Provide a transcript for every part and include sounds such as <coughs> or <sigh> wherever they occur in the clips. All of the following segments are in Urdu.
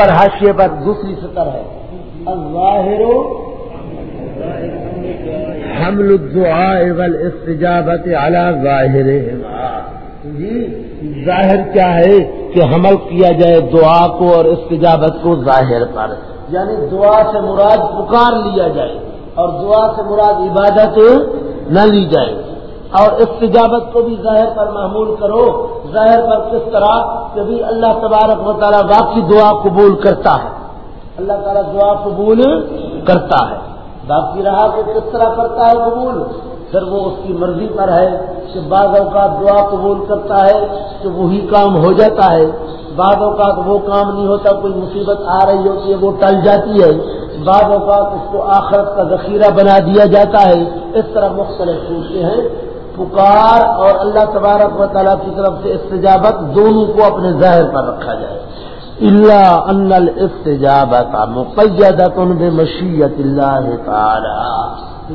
پر حاشیے پر دوسری سطر ہے۔ الظاہر حمل الدعاء والاستجابت على ظاہر جی ظاہر کیا ہے کہ حمل کیا جائے دعا کو اور استجابت کو ظاہر پر۔ یعنی دعا سے مراد پکار لیا جائے اور دعا سے مراد عبادت نہ لی جائے۔ اور استجابت کو بھی ظاہر پر معمول کرو۔ ظاہر پر کس طرح؟ کہ بھی اللہ تبارک و تعالیٰ واقعی دعا قبول کرتا ہے۔ اللہ تعالیٰ دعا قبول کرتا ہے۔ باقی رہا کہ کس طرح کرتا ہے قبول؟ پھر وہ اس کی مرضی پر ہے کہ بعض اوقات دعا قبول کرتا ہے کہ وہی کام ہو جاتا ہے۔ بعض اوقات وہ کام نہیں ہوتا، کوئی مصیبت آ رہی ہوتی ہے، وہ ٹل جاتی ہے۔ بعض اوقات اس کو آخرت کا ذخیرہ بنا دیا جاتا ہے۔ اس طرح مختلف صورتیں ہیں۔ پکار اور اللہ تبارک و تعالیٰ کی طرف سے استجابت دونوں کو اپنے ظاہر پر رکھا جائے۔ اللہ ان استجابت مقیدت بے مشیت اللہ تعالی۔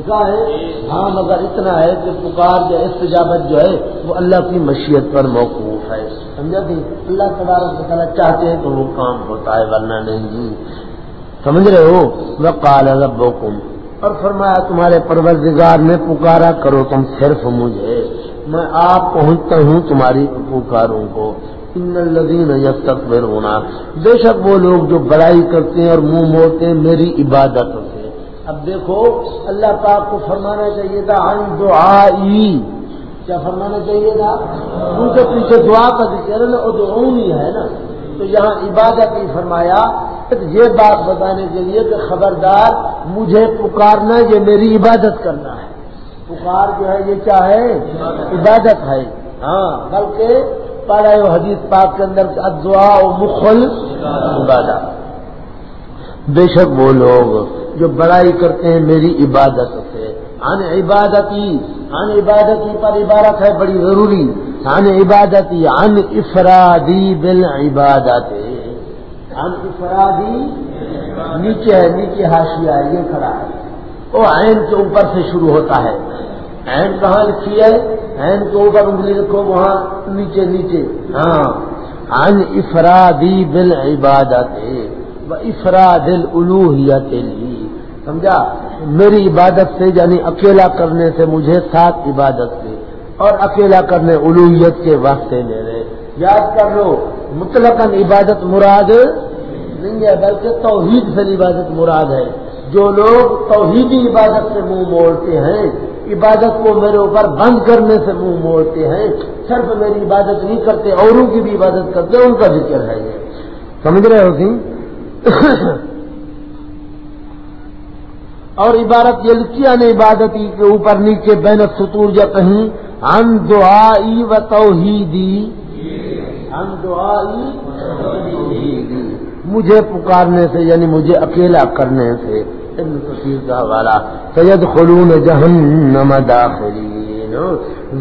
ہے ہاں مگر اتنا ہے کہ پکار جو استجابت جو ہے، وہ اللہ کی مشیت پر موقوف ہے۔ سمجھا تھی اللہ تبارک و تعالیٰ چاہتے ہیں تو وہ کام ہوتا ہے، ورنہ نہیں۔ سمجھ رہے ہو؟ وہ کال ربکم۔ اور فرمایا، تمہارے پروردگار نے پکارا کرو تم صرف مجھے۔ میں آپ پہنچتا ہوں تمہاری پکاروں کو۔ ان الذین یستکبرون۔ بے شک وہ لوگ جو بڑائی کرتے ہیں اور منہ موڑتے ہیں، میری عبادت سے۔ اب دیکھو، اللہ پاک کو فرمانا چاہیے تھا ان دعائی کیا فرمانا چاہیے تھا؟ ان کے پیچھے دعا کا ذکر ہے ادعونی ہے نا۔ تو یہاں عبادت ہی فرمایا۔ یہ بات بتانے کے لیے کہ خبردار مجھے پکارنا یہ میری عبادت کرنا ہے۔ پکار جو ہے یہ کیا ہے؟ عبادت ہے۔ ہاں بلکہ پڑھا حدیث پاک کے اندر دعا و مخل عبادت۔ بے شک وہ لوگ جو بڑائی کرتے ہیں، میری عبادت سے۔ ان عبادتی ان عبادتی پر عبارت ہے، بڑی ضروری۔ ان عبادتی ان افرادی بل عبادت ان افرادی نیچے ہے، نیچے ہاشیا ہے، یہ کھڑا ہے۔ وہ عین کے اوپر سے شروع ہوتا ہے۔ عین کہاں لکھی ہے؟ عین کے اوپر انگلی رکھو، وہاں نیچے نیچے۔ ہاں۔ ان افرادی بل عبادت افراد الوحیت لی۔ سمجھا؟ میری عبادت سے یعنی اکیلا کرنے سے مجھے ساتھ عبادت سے اور اکیلا کرنے الوحیت کے واسطے میرے۔ یاد کر لو مطلق عبادت مراد نہیں ہے، بلکہ توحید سے عبادت مراد ہے۔ جو لوگ توحیدی عبادت سے منہ موڑتے ہیں، عبادت کو میرے اوپر بند کرنے سے منہ موڑتے ہیں، صرف میری عبادت نہیں کرتے، اوروں کی بھی عبادت کرتے، ان کا ذکر ہے یہ۔ سمجھ رہے ہو سی اور عبارت یہ لکھیا نے عبادتی کے اوپر نیچے بین ستور یا کہیں ان دعائی و توحیدی۔ مجھے پکارنے سے یعنی مجھے اکیلا کرنے سے، ابن کثیر کا حوالہ سید خلون جہنم داخلین.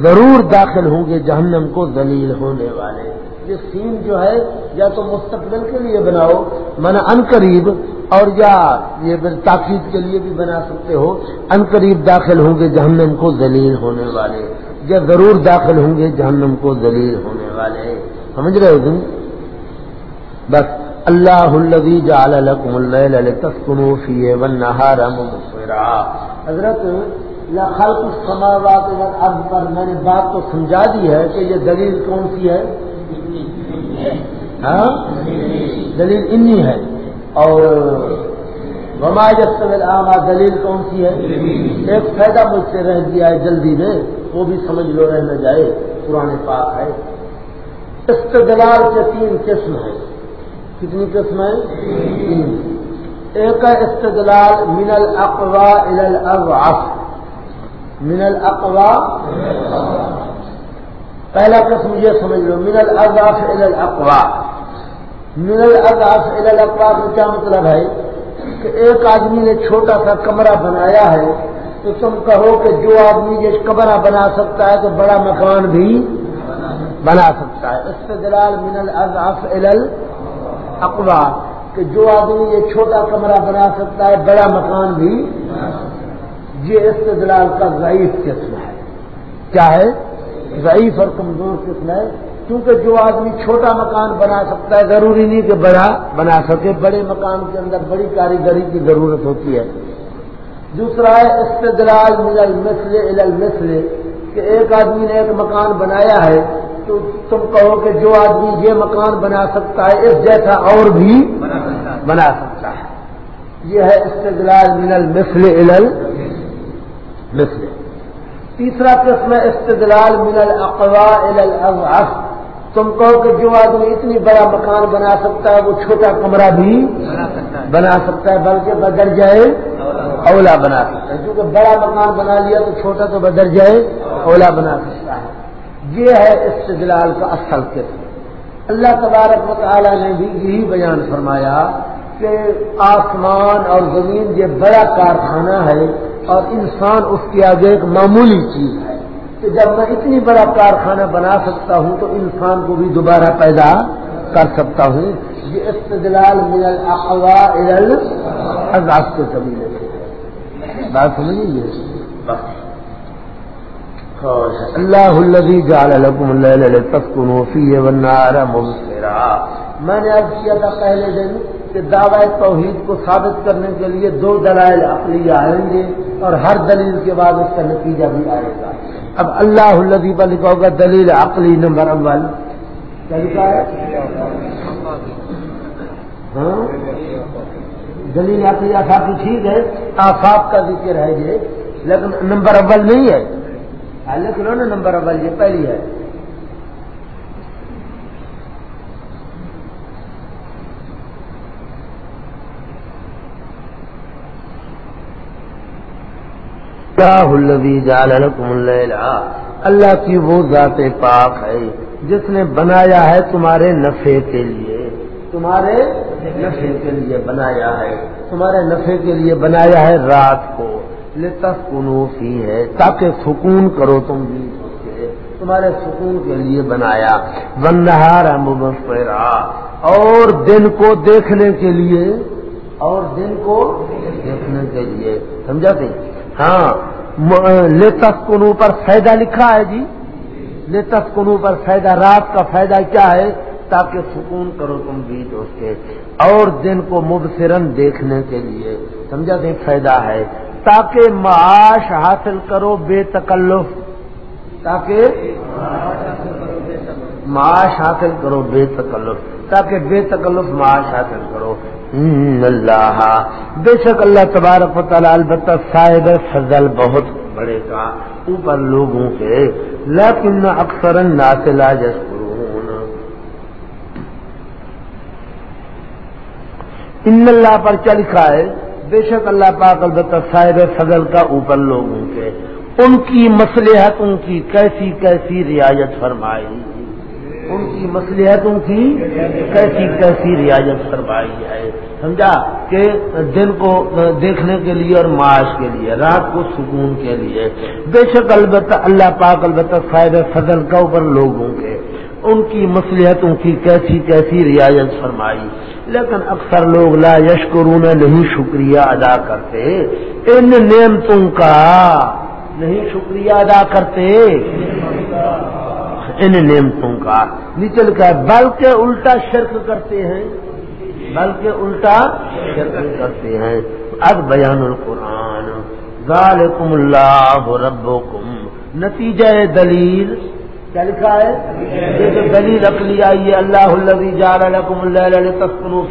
ضرور داخل ہوں گے جہنم کو ذلیل ہونے والے. یہ سین جو ہے، یا تو مستقبل کے لیے بناؤ، من ان قریب، اور یا یہ تاکید کے لیے بھی بنا سکتے ہو، ان قریب داخل ہوں گے جہنم کو ذلیل ہونے والے. یا ضرور داخل ہوں گے جہنم کو ذلیل ہونے والے. سمجھ رہے ہو تم؟ بس اللہ الذي جعل لكم الليل لتسكنوا فيه والنهار مبصرا۔ حضرت خلق السماوات والارض پر میں نے بات تو سمجھا دی ہے کہ یہ دلیل کون سی ہے؟ ہاں؟ دلیل انی ہے۔ اور وماجت عامہ دلیل کون سی ہے؟ ایک فائدہ مجھ سے رہ دیا ہے جلدی میں، وہ بھی سمجھ لو رہ نہ جائے پرانے پاک ہے۔ استدلال کے تین قسم ہیں۔ کتنی قسم ہیں؟ ایک ہے استدلال من الاقوا الى الاضعف من الاقوا پہلا قسم یہ سمجھ لو، من الاضعف الى الاقوا من الاضعف الى الاقوا کا کیا مطلب ہے؟ کہ ایک آدمی نے چھوٹا سا کمرہ بنایا ہے تو تم کہو کہ جو آدمی یہ کمرہ بنا سکتا ہے تو بڑا مکان بھی بنا سکتا ہے۔ استدلال من الاضعف الى الاقوا کہ جو آدمی یہ چھوٹا کمرہ بنا سکتا ہے، بڑا مکان بھی۔ یہ استدلال کا ضعیف قسم ہے۔ کیا ہے؟ ضعیف اور کمزور قسم ہے۔ کیونکہ جو آدمی چھوٹا مکان بنا سکتا ہے، ضروری نہیں کہ بڑا بنا سکے۔ بڑے مکان کے اندر بڑی کاریگری کی ضرورت ہوتی ہے۔ دوسرا ہے، استدلال مل المسل المسل کہ ایک آدمی نے ایک مکان بنایا ہے۔ تو تم کہو کہ جو آدمی یہ مکان بنا سکتا ہے اس جیسا اور بھی بنا سکتا ہے۔ یہ ہے استدلال من المثل المثل۔ تیسرا قسم ہے استدلال من الاقوا الاضعف۔ تم کہو کہ جو آدمی اتنی بڑا مکان بنا سکتا ہے وہ چھوٹا کمرہ بھی بنا سکتا ہے۔ بلکہ بدر جائے اولا بنا سکتا ہے۔ کیونکہ بڑا مکان بنا لیا تو چھوٹا تو بدر جائے اولا بنا سکتا ہے۔ یہ ہے استدلال کا اصل قسم اللہ تبارک و تعالیٰ نے بھی یہی بیان فرمایا کہ آسمان اور زمین یہ بڑا کارخانہ ہے اور انسان اس کے آگے ایک معمولی چیز ہے کہ جب میں اتنی بڑا کارخانہ بنا سکتا ہوں تو انسان کو بھی دوبارہ پیدا کر سکتا ہوں یہ استدلال من الاقوا ازاز کے قبیلے سے بات سمجھیے اللہ الذي جعل لكم الليل لتسكنوا فيه والنهار مبصرا میں نے عرض کیا تھا پہلے دن کہ دعوی توحید کو ثابت کرنے کے لیے دو دلائل عقلی آئیں گے اور ہر دلیل کے بعد اس کا نتیجہ بھی آئے گا۔ اب اللہ الدی پر لکھا ہوگا دلیل عقلی نمبر اول۔ کیا ہے ہاں؟ دلیل عقلی آفاقی ٹھیک ہے، آفاق کا ذکر ہے یہ، لیکن نمبر اول نہیں ہے۔ لکھ لو نا نمبر اول، یہ پہلی ہے۔ اللہ کی وہ ذات پاک ہے جس نے بنایا ہے تمہارے نفے کے لیے۔ تمہارے نفے کے لیے بنایا ہے۔ تمہارے نفے کے لیے بنایا ہے رات کو۔ کنوفی ہے تاکہ سکون کرو تم بھی تمہارے سکون کے لیے بنایا۔ بندہارا مبصرا اور دن کو دیکھنے کے لیے، اور دن کو دیکھنے کے لیے۔ سمجھا کہ؟ ہاں لیتس کنو پر فائدہ لکھا ہے جی۔ لیتس کنو پر فائدہ، رات کا فائدہ کیا ہے؟ تاکہ سکون کرو تم بھی دوست کے۔ اور دن کو مبصرن دیکھنے کے لیے۔ سمجھا دیں فائدہ ہے؟ تاکہ معاش حاصل کرو بے تکلف۔ تاکہ معاش حاصل کرو بے تکلف۔ تاکہ بے تکلف معاش حاصل کرو۔ اللہ۔ بے شک اللہ تبارک و تعالیٰ البتہ صاحب فضل بہت بڑے کا۔ اوپر لوگوں کے۔ لیکن اکثر ناسلا جس ان اللہ پر کیا لکھا ہے؟ بے شک اللہ پاک البتہ صاحب فضل کا اوپر لوگوں کے ان کی مسلحتوں کی کیسی کیسی رعایت فرمائی۔ ان کی مسلحتوں کی کیسی کیسی رعایت فرمائی ہے۔ سمجھا کہ دن کو دیکھنے کے لیے اور معاش کے لیے، رات کو سکون کے لیے۔ بے شک البتہ اللہ پاک البتہ فائدہ فضل کا اوپر لوگوں کے ان کی مسلحتوں کی کیسی کیسی رعایت فرمائی۔ لیکن اکثر لوگ لا یشکرون، نہیں شکریہ ادا کرتے۔ ان نعمتوں کا نہیں شکریہ ادا کرتے۔ ان نعمتوں کا۔ نچل کا بلکہ الٹا شرک کرتے ہیں۔ بلکہ الٹا شرک کرتے ہیں۔ اب بیان القرآن۔ ذالکم اللہ ربکم۔ نتیجہ دلیل۔ کیا لکھا ہے؟ یہ جو دلیل اقلی آئی ہے، اللہ الذي جعل لكم الليل لتسكنوا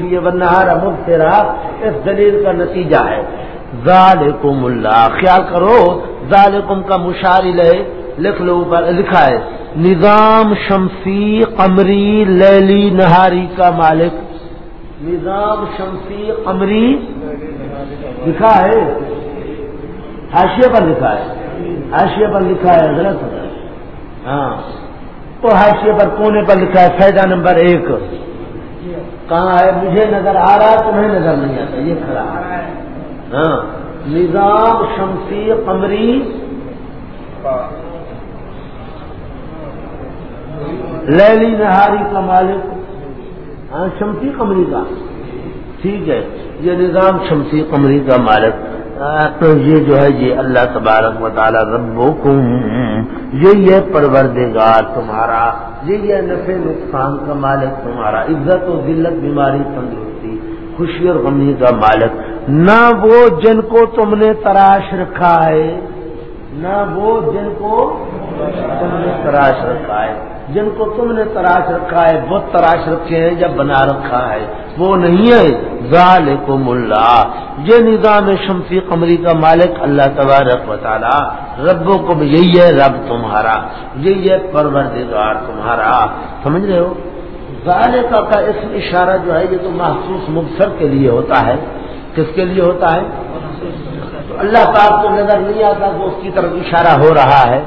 اس دلیل کا نتیجہ ہے۔ ذالکم اللہ، خیال کرو، ذالکم کا مشارل ہے، لکھ لو لکھا ہے۔ نظام شمسی قمری لیلی نہاری کا مالک۔ نظام شمسی قمری لکھا ہے۔ حاشیے پر لکھا ہے۔ حاشیے پر لکھا ہے، حضرت۔ ہاں۔ تو حاشیے پر کونے پر لکھا ہے، فائدہ نمبر ایک۔ کہاں ہے؟ مجھے نظر آ رہا ہے، تمہیں نظر نہیں آتا، یہ کھڑا ہے۔ ہاں۔ نظام شمسی قمری۔ لیلی نہاری کا مالک۔ ہاں شمسی قمری کا۔ ٹھیک ہے، یہ نظام شمسی قمری کا مالک۔ تو یہ جو ہے، یہ اللہ تبارک و تعالی رب یہی ہے پروردگار تمہارا یہی ہے نفع نقصان کا مالک تمہارا، عزت و ذلت بیماری تندرستی، خوشی اور غمی کا مالک۔ نہ وہ جن کو تم نے تراش رکھا ہے، نہ وہ جن کو تراش رکھا ہے۔ جن کو تم نے تراش رکھا ہے بہت تراش رکھے ہیں یا بنا رکھا ہے۔ وہ نہیں ہے۔ ذالکم اللہ۔ یہ نظام شمسی قمری کا مالک اللہ تبارک و تعالی۔ ربوں کو یہی ہے رب تمہارا۔ یہی ہے پروردگار تمہارا۔ سمجھ رہے ہو؟ ذالکا کا اس اشارہ جو ہے، یہ تو محسوس مبصر کے لیے ہوتا ہے۔ کس کے لیے ہوتا ہے؟ تو اللہ پاک کو نظر نہیں آتا کہ اس کی طرف اشارہ ہو رہا ہے۔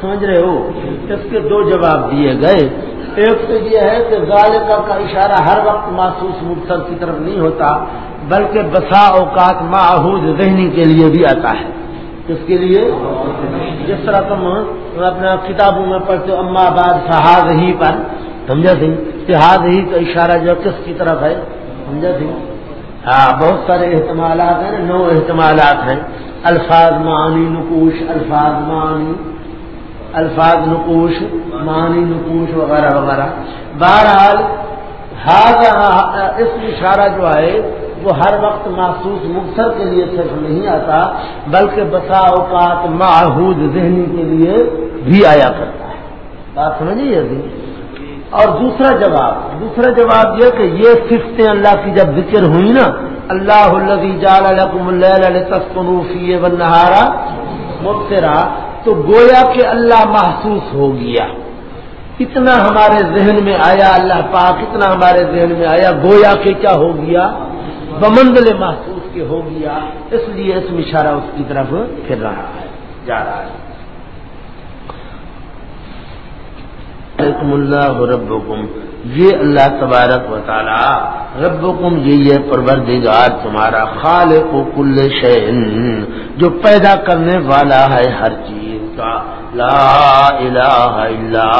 سمجھ رہے ہو اس کے دو جواب دیے گئے۔ ایک تو یہ ہے کہ ظالقہ کا اشارہ ہر وقت محسوس مبصر کی طرف نہیں ہوتا، بلکہ بسا اوقات معہود ذہنی کے لیے بھی آتا ہے۔ کس کے لیے؟ جس طرح تم اپنا کتابوں میں پڑھتے ہو، اما آباد فہاد ہی پر۔ سمجھا سی فہاد ہی کا اشارہ جو کس کی طرف ہے؟ سمجھا سی ہاں بہت سارے احتمالات ہیں، نو احتمالات ہیں۔ الفاظ معنی، نقوش، الفاظ معنی۔ الفاظ نقوش، معنی نقوش وغیرہ وغیرہ۔ بہرحال اس اشارہ جو ہے، وہ ہر وقت محسوس مقصر کے لیے صرف نہیں آتا، بلکہ بسا اوقات معہود ذہنی کے لیے بھی آیا کرتا ہے۔ بات سمجھیے ابھی اور دوسرا جواب دوسرا جواب یہ کہ یہ صفتیں اللہ کی جب ذکر ہوئی نا، اللہ الزی تسکنوفی نہارا مبصرا تو گویا کہ اللہ محسوس ہو گیا۔ اتنا ہمارے ذہن میں آیا، اللہ پاک اتنا ہمارے ذہن میں آیا، گویا کہ کیا ہو گیا؟ بمندل محسوس کے ہو گیا۔ اس لیے اس میں اشارہ اس کی طرف پھر رہا ہے، جا رہا ہے۔ اللہ ربکم، یہ اللہ تبارک و تعالی، ربکم یہ یہ پروردگار تمہارا خالق و کل شہن جو پیدا کرنے والا ہے ہر چیز۔ کا لا الہ الا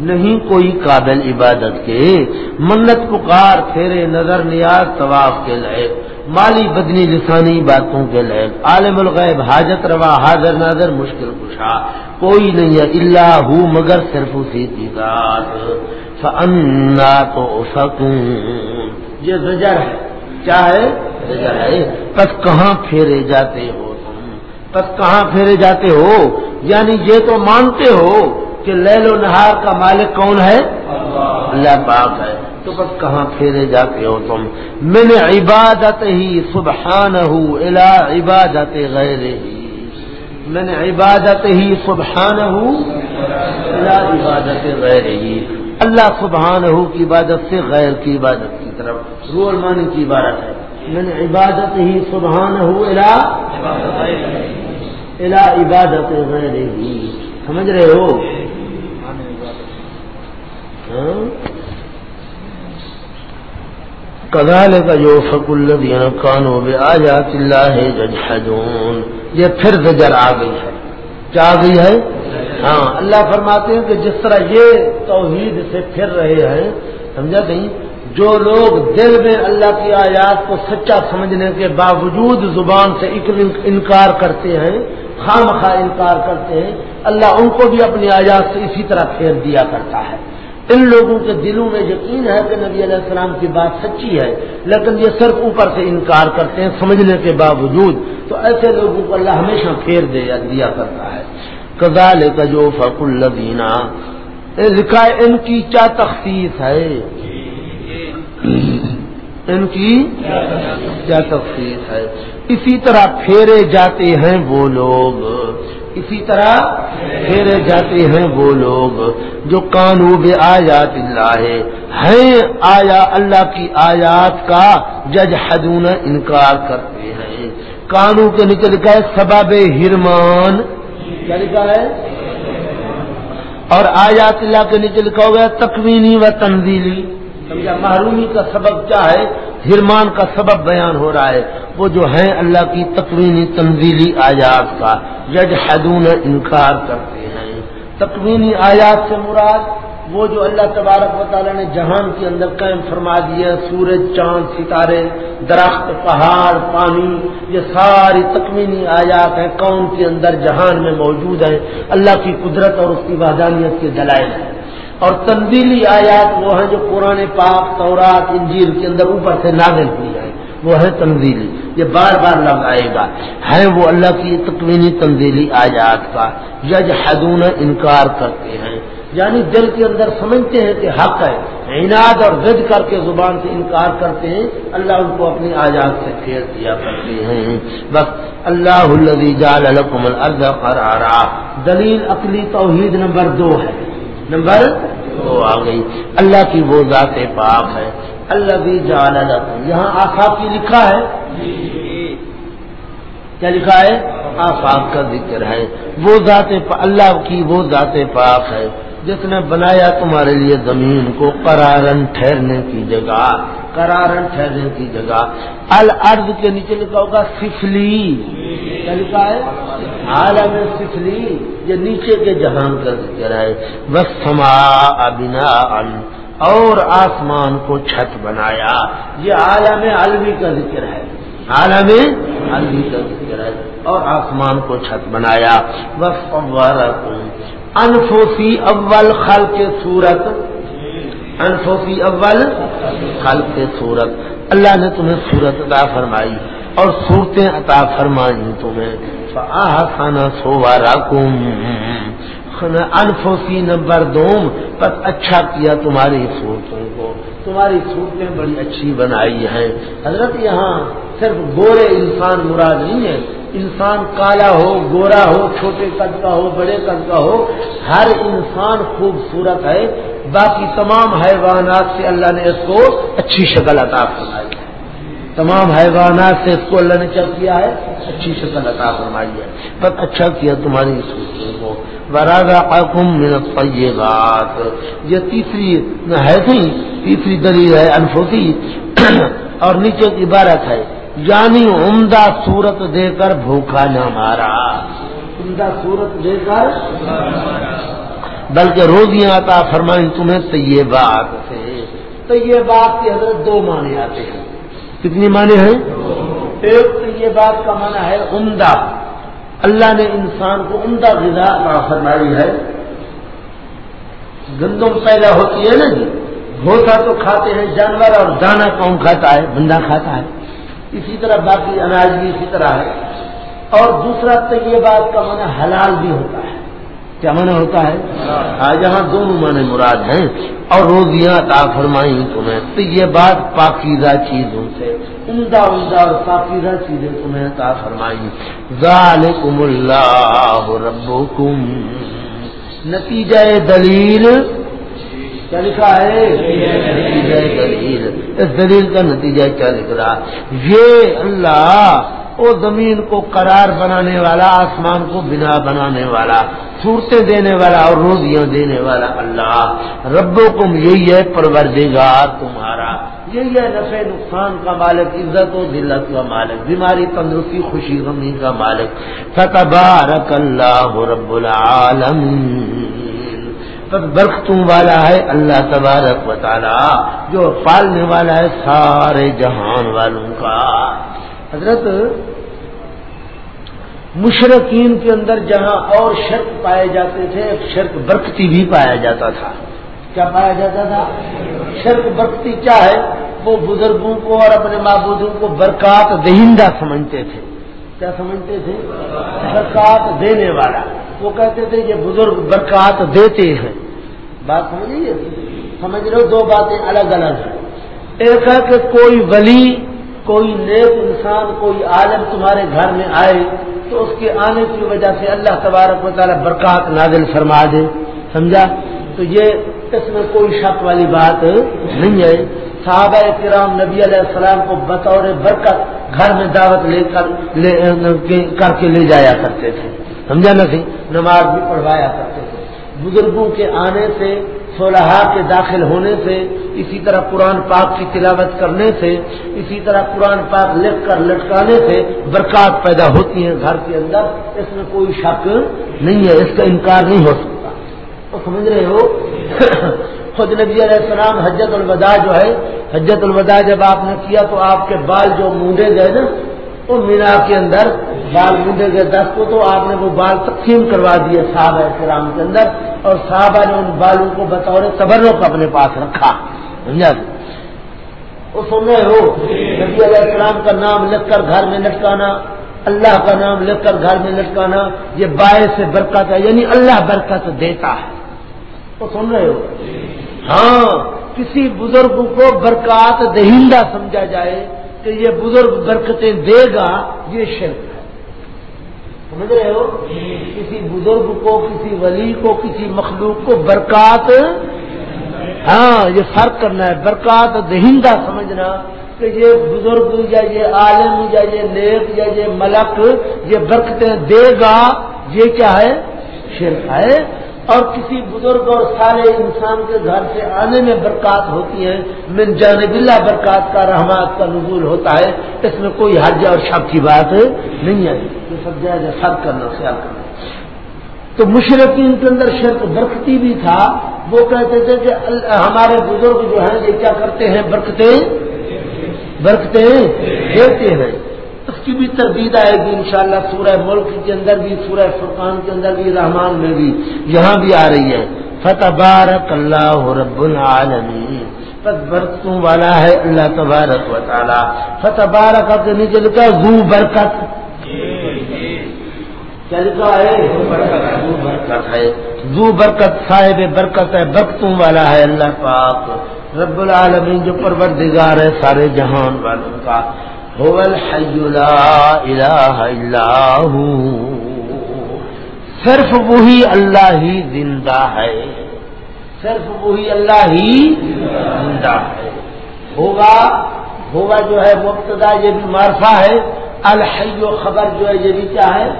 نہیں کوئی قابل عبادت کے منت پکار، پھیرے نظر نیاز، طواف کے لیے مالی بدنی لسانی باتوں کے لیے عالم الغیب، حاجت روا، حاضر ناظر، مشکل کشا، کوئی نہیں ہے اللہ مگر صرف اسی کی ذات۔ فانا تو سکوں یہ زجر ہے۔ کیا ہے؟ زجر ہے۔ پس کہاں پھیرے جاتے ہو؟ بس کہاں پھیرے جاتے ہو؟ یعنی یہ تو مانتے ہو کہ لیل و نہار کا مالک کون ہے؟ اللہ پاک ہے۔ تو بس کہاں پھیرے جاتے ہو تم؟ من عبادت ہی سبحان ہو الا عبادت غیر ہی۔ من عبادت ہی سبحان ہو الا عبادت غیر ہی۔ اللہ سبحان ہو کی عبادت سے غیر کی عبادت کی طرف۔ رول مانی کی عبادت ہے۔ من عبادت ہی سبحان ہو الا الا عبادت غیر ہی سمجھ رہے ہو؟ ہاں؟ کدال کا جو فک الدین کانو بے آ جات اللہ ججحدون یہ پھر زجر آ گئی ہے۔ کیا آ گئی ہے؟ ہاں اللہ فرماتے ہیں کہ جس طرح یہ توحید سے پھر رہے ہیں، سمجھا نہیں؟ جو لوگ دل میں اللہ کی آیات کو سچا سمجھنے کے باوجود زبان سے انکار کرتے ہیں خام خواہ انکار کرتے ہیں، اللہ ان کو بھی اپنی آیات سے اسی طرح پھیر دیا کرتا ہے۔ ان لوگوں کے دلوں میں یقین ہے کہ نبی علیہ السلام کی بات سچی ہے، لیکن یہ صرف اوپر سے انکار کرتے ہیں سمجھنے کے باوجود۔ تو ایسے لوگوں کو اللہ ہمیشہ پھیر دیا کرتا ہے۔ کزال کا جو فق الدینہ لکھا ان کی کیا تخصیص ہے۔ ان کی کیا تفصیل ہے۔ اسی طرح پھیرے جاتے ہیں وہ لوگ۔ اسی طرح پھیرے جاتے ہیں وہ لوگ جو قانوب آیات اللہ ہیں۔ آیا اللہ کی آیات کا جج حدون انکار کرتے ہیں۔ کانو کے نکل گئے سباب ہرمان کیا لکھا ہے؟ اور آیات اللہ کے نیچے لکھا ہو گیا تکوینی و تنزیلی۔ سمجھا؟ محرومی کا سبب کیا ہے؟ ہرمان کا سبب بیان ہو رہا ہے۔ وہ جو ہے اللہ کی تقوینی تنزیلی آیات کا یج حدون انکار کرتے ہیں۔ تقوینی آیات سے مراد وہ جو اللہ تبارک و تعالیٰ نے جہان کے اندر قائم فرما دیا سورج، چاند، ستارے، درخت، پہاڑ، پانی، یہ ساری تکمینی آیات ہیں۔ کون کے اندر جہان میں موجود ہیں۔ اللہ کی قدرت اور اس کی وحدانیت کے دلائل ہیں۔ اور تنزیلی آیات وہ ہیں جو پرانے پاک، تورات انجیر کے اندر اوپر سے نازل کی جائیں وہ ہے تنزیلی۔ یہ بار بار لگ آئے گا۔ ہے وہ اللہ کی تکوینی تنزیلی آیات کا۔ یج حدون انکار کرتے ہیں۔ یعنی دل کے اندر سمجھتے ہیں کہ حق ہے۔ عناد اور ضد کر کے زبان سے انکار کرتے ہیں۔ اللہ ان کو اپنی آزاد سے پھیر دیا کرتے ہیں۔ بس اللہ جال الارض قرارا۔ دلیل عقلی توحید نمبر دو ہے۔ نمبر دو آ گئی۔ اللہ کی وہ ذات پاک ہے۔ اللہ بھی جال یہاں آفاق کی لکھا ہے۔ کیا لکھا ہے؟ آفاق کا ذکر ہے۔ وہ ذات اللہ کی وہ ذات پاک ہے۔ جس نے بنایا تمہارے لیے زمین کو قرارن ٹھہرنے کی جگہ۔ قرارن ٹھہرنے کی جگہ۔ الارض کے نیچے لکھا ہوگا سفلی۔ کیا لکھا ہے؟ عالم سفلی یہ نیچے کے جہان کا ذکر ہے۔ بس سما بنا اور آسمان کو چھت بنایا۔ یہ عالم الوی کا ذکر ہے۔ عالم الوی کا ذکر ہے، اور آسمان کو چھت بنایا۔ بس انفوسی اول خل کے سورت انفوسی اول خل کے سورت اللہ نے تمہیں سورت عطا فرمائی، اور صورتیں عطا فرمائی تمہیں۔ خانہ سوارا کم انفوسی نمبر دوم پر اچھا کیا تمہاری صورتوں کو۔ تمہاری صورتیں بڑی اچھی بنائی ہیں۔ حضرت یہاں صرف گورے انسان مراد نہیں ہے انسان کالا ہو، گورا ہو، چھوٹے قد کا ہو، بڑے قد کا ہو، ہر انسان خوبصورت ہے۔ باقی تمام حیوانات سے اللہ نے اس کو اچھی شکل عطا فرمائی۔ تمام حیوانات سے اس کو اللہ نے کیا کیا ہے، اچھی شکل عطا فرمائی ہے۔ بس اچھا کیا تمہاری سوچوں کو۔ براغا من یہ بات یہ تیسری ہے تھی تیسری دلیل ہے انفوسی <clears throat> اور نیچے کی عبارت ہے یعنی عمدہ صورت دے کر بھوکا نہ مارا۔ عمدہ صورت دے کر بلکہ روزیاں آتا فرمائیں تمہیں تو یہ بات سے۔ تو یہ بات کی حضرت دو معنی آتے ہیں۔ کتنی معنی ہیں؟ ایک تو یہ بات کا معنی ہے عمدہ۔ اللہ نے انسان کو عمدہ غذا عطا فرمائی ہے۔ گندم پیدا ہوتی ہے نا جی؟ بھوسا تو کھاتے ہیں جانور اور دانا کون کھاتا ہے؟ بندہ کھاتا ہے۔ اسی طرح باقی اناج بھی اسی طرح ہے۔ اور دوسرا تو یہ بات کا معنی حلال بھی ہوتا ہے۔ کیا معنی ہوتا ہے؟ آج یہاں دونوں معنی مراد ہیں اور روزیاں تا فرمائی تمہیں۔ تو یہ بات پاکیزہ چیزوں سے، عمدہ عمدہ اور پاکیزہ چیزیں تمہیں تا فرمائی ذالکم اللہ ربکم۔ نتیجہ دلیل۔ کیا لکھا ہے؟ دلیل۔ اس دلیل کا نتیجہ کیا لکھ رہا؟ یہ اللہ وہ زمین کو قرار بنانے والا، آسمان کو بنا بنانے والا، صورتیں دینے والا اور روزیاں دینے والا اللہ۔ ربو کم یہی ہے پروردگار تمہارا۔ یہی ہے نفع نقصان کا مالک، عزت و ذلت کا مالک، بیماری، تندرستی، خوشی، غمی کا مالک۔ فتبارک اللہ رب العالمین۔ برختوں والا ہے اللہ تبارک و تعالی، جو پالنے والا ہے سارے جہان والوں کا۔ حضرت مشرقین کے اندر جہاں اور شرک پائے جاتے تھے شرک برکتی بھی پایا جاتا تھا۔ کیا پایا جاتا تھا؟ شرک برکتی کیا ہے؟ وہ بزرگوں کو اور اپنے معبودوں کو برکات دہندہ سمجھتے تھے۔ کیا سمجھتے تھے؟ برکات دینے والا۔ وہ کہتے تھے یہ بزرگ برکات دیتے ہیں۔ بات سمجھیے؟ سمجھ رہے ہو؟ دو باتیں الگ الگ ہیں۔ ایک ہے کہ کوئی ولی کوئی نیک انسان کوئی عالم تمہارے گھر میں آئے تو اس کے آنے کی وجہ سے اللہ تبارک و تعالیٰ برکات نازل فرما دے۔ سمجھا؟ تو یہ اس میں کوئی شک والی بات نہیں ہے۔ صحابہ کرام نبی علیہ السلام کو بطور برکت گھر میں دعوت لے کر لے، کر کے لے جایا کرتے تھے۔ سمجھا نہیں نماز بھی پڑھوایا کرتے تھے۔ بزرگوں کے آنے سے صلحہ کے داخل ہونے سے، اسی طرح قرآن پاک کی تلاوت کرنے سے، اسی طرح قرآن پاک لکھ کر لٹکانے سے برکات پیدا ہوتی ہیں گھر کے اندر۔ اس میں کوئی شک نہیں ہے، اس کا انکار نہیں ہو سکتا۔ تو سمجھ رہے ہو؟ <coughs> خود نبی علیہ السلام حجت الوداع جو ہے، حجت الوداع جب آپ نے کیا تو آپ کے بال جو مونڈے گئے نا وہ مینا کے اندر بال مونڈے گئے، دس کو تو آپ نے وہ بال تقسیم کروا دیے صحابہ کرام کے اندر۔ اور صحابہ نے ان بالوں کو بطور تبرک اپنے پاس رکھا۔ سمجھا؟ وہ سن رہے ہو نبی علیہ السلام کا نام لکھ کر گھر میں لٹکانا، اللہ کا نام لکھ کر گھر میں لٹکانا، یہ باعث سے برکت ہے یعنی اللہ برکت دیتا ہے۔ وہ سن رہے ہو؟ ہاں کسی بزرگ کو برکات دہندہ سمجھا جائے کہ یہ بزرگ برکتیں دے گا، یہ شرک۔ سمجھ رہے ہو؟ کسی بزرگ کو، کسی ولی کو، کسی مخلوق کو برکات ہاں یہ فرق کرنا ہے۔ برکات دہندہ سمجھنا کہ یہ بزرگ، یا یہ عالم، یا یہ نیک، یا یہ ملک، یہ برکتیں دے گا۔ یہ کیا ہے؟ شرک ہے۔ اور کسی بزرگ اور سارے انسان کے گھر سے آنے میں برکات ہوتی ہے، من جانب اللہ برکات کا رحمات کا نزول ہوتا ہے، اس میں کوئی حج اور شب کی بات نہیں ہے۔ یہ سب جائز فرق کرنا، خیال کرنا۔ تو مشرقین کے اندر شرک برکتی بھی تھا۔ وہ کہتے تھے کہ ہمارے بزرگ جو ہیں، یہ کیا کرتے ہیں؟ برکتیں برکتیں دیتے ہیں۔ کی بھی تردید آئے گی انشاءاللہ سورہ ملک کے اندر بھی، سورہ فرقان کے اندر بھی، رحمان میں بھی، یہاں بھی آ رہی ہے۔ فتح بارک اللہ رب العالمین پس برکتوں والا ہے اللہ تبارک و تعالی۔ فتح بارک کے نیچے لکھا زو برکت۔ کیا لکھا ہے؟ زو برکت ہے۔ زو برکت صاحب برکت ہے، برکتوں والا ہے اللہ پاک۔ رب العالمین جو پروردگار ہے، سارے جہان والوں کا۔ لا الہ الا صرف وہی اللہ ہی زندہ ہے. صرف وہی اللہ ہی زندہ ہے. ہوگا ہوگا جو ہے مبتدا، یہ بھی معرفہ ہے. الحی و خبر جو ہے، یہ بھی کیا ہے؟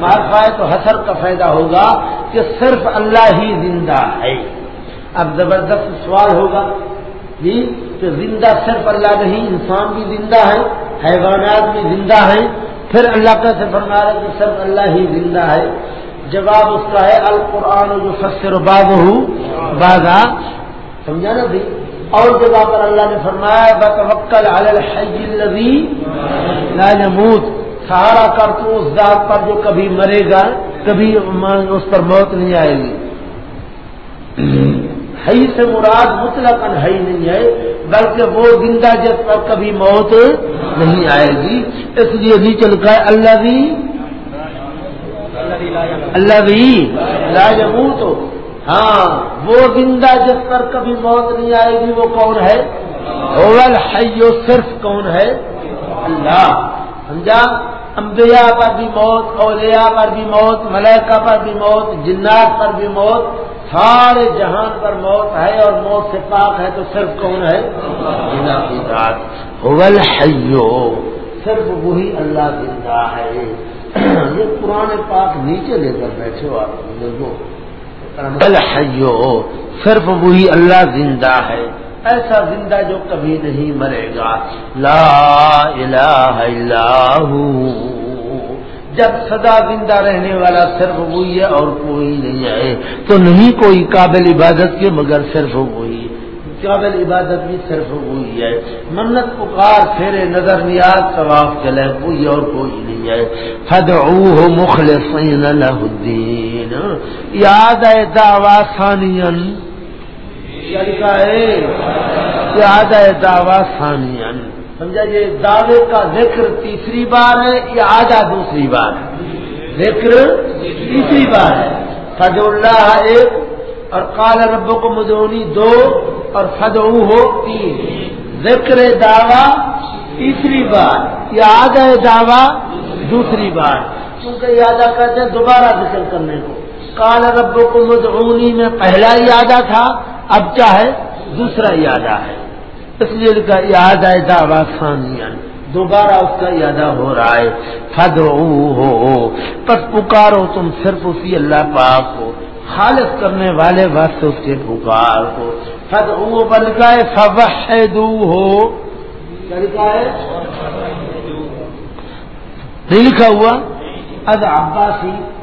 معرفہ ہے. تو حسر کا فائدہ ہوگا کہ صرف اللہ ہی زندہ ہے. اب زبردست سوال ہوگا. جی؟ کہ زندہ صرف اللہ نہیں انسان بھی زندہ ہے، حیوانات بھی زندہ ہیں، پھر اللہ کا سے فرما رہے کہ صرف اللہ ہی زندہ ہے۔ جواب اس کا ہے، القرآن جو فصر باب ہوں بازا سمجھا نا بھی اور جگہ پر اللہ نے فرمایا بکل الحی لا سہارا کر تو اس ذات پر جو کبھی مرے گا، کبھی اس پر موت نہیں آئے گی۔ ہئی سے مراد مطلق ہئی نہیں ہے۔ بلکہ وہ زندہ جس پر کبھی موت نہیں آئے گی۔ اس لیے نیچے لکھا ہے اللہ بھی اللہ بھی لاجمو تو ہاں وہ زندہ جس پر کبھی موت نہیں آئے گی، وہ کون ہے؟ اول حیو صرف کون ہے؟ اللہ۔ سمجھا؟ انبیاء پر بھی موت اولیاء پر بھی موت ملائکہ پر بھی موت جنات پر بھی موت سارے جہان پر موت ہے اور موت سے پاک ہے تو صرف کون ہے؟ حیو صرف وہی اللہ زندہ ہے۔ یہ پرانے پاک نیچے لے کر بیٹھے ہو آپ حیو صرف وہی اللہ زندہ ہے۔ ایسا زندہ جو کبھی نہیں مرے گا۔ لا الہ الا ہوں جب سدا زندہ رہنے والا صرف وہی ہے اور کوئی نہیں ہے۔ تو نہیں کوئی قابل عبادت کے مگر صرف وہی۔ قابل عبادت بھی صرف وہی ہے۔ منت پکار، پھیرے نظر نیاز ثواب چلے کوئی اور کوئی نہیں ہے۔ حد او مخلصین الدین یاد ہے دعوا ثانین یاد ہے دعوا ثانین یعنی سمجھا یہ دعوے کا ذکر تیسری بار ہے یا آدھا دوسری بار؟ ہے ذکر تیسری بار ہے۔ فد اللہ ایک اور کال رب کو مدونی دو اور فد ہو تین۔ ذکر دعوی تیسری بار یا آدھا دعوی دوسری بار۔ کیونکہ یادہ کہتے ہیں دوبارہ ذکر کرنے کو۔ کال رب کو مدعونی میں پہلا یادہ تھا، اب کیا ہے؟ دوسرا یادہ ہے۔ اس لیے کا یاد آئے دعوا دوبارہ اس کا یادہ ہو رہا ہے۔ فد ہو پس پکارو تم صرف اسی اللہ پاک کو۔ خالص کرنے والے واسطے اس کے پکار کو۔ فد او پر لکھا ہے فوحد ہو لکھا ہے؟ لکھا ہوا؟ اد عباسی۔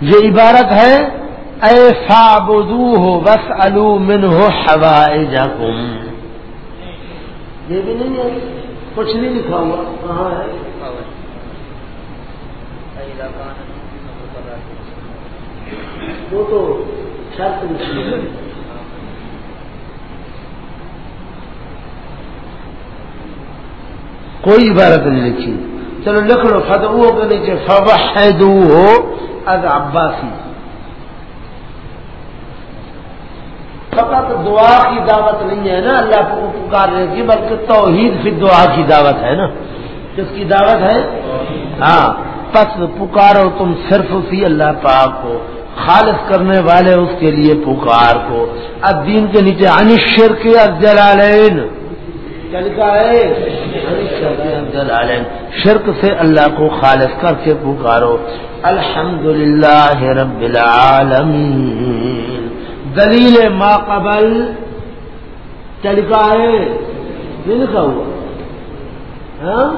یہ عبارت ہے، اے فابدو ہو بس الو من ہو یہ بھی نہیں ہے، کچھ نہیں لکھا ہوا۔ کہاں ہے وہ تو شرط کوئی عبارت نہیں لکھی۔ چلو لکھ لو فتو کے نیچے فوحد ہو از عباسی۔ فقط دعا کی دعوت نہیں ہے نا اللہ کو پکارنے کی بلکہ توحید پھر دعا کی دعوت ہے نا۔ کس کی دعوت ہے؟ ہاں پس پکارو تم صرف اسی اللہ پاک کو خالص کرنے والے اس کے لیے پکار کو۔ اب دین کے نیچے انشر کے جلالین۔ لکھا ہے؟ شرک سے اللہ کو خالص کر کے پکارو۔ الحمد للہ رب العالمین۔ دلیل ما قبل کیا لکھا ہے۔ لکھا ہوا۔ ہاں؟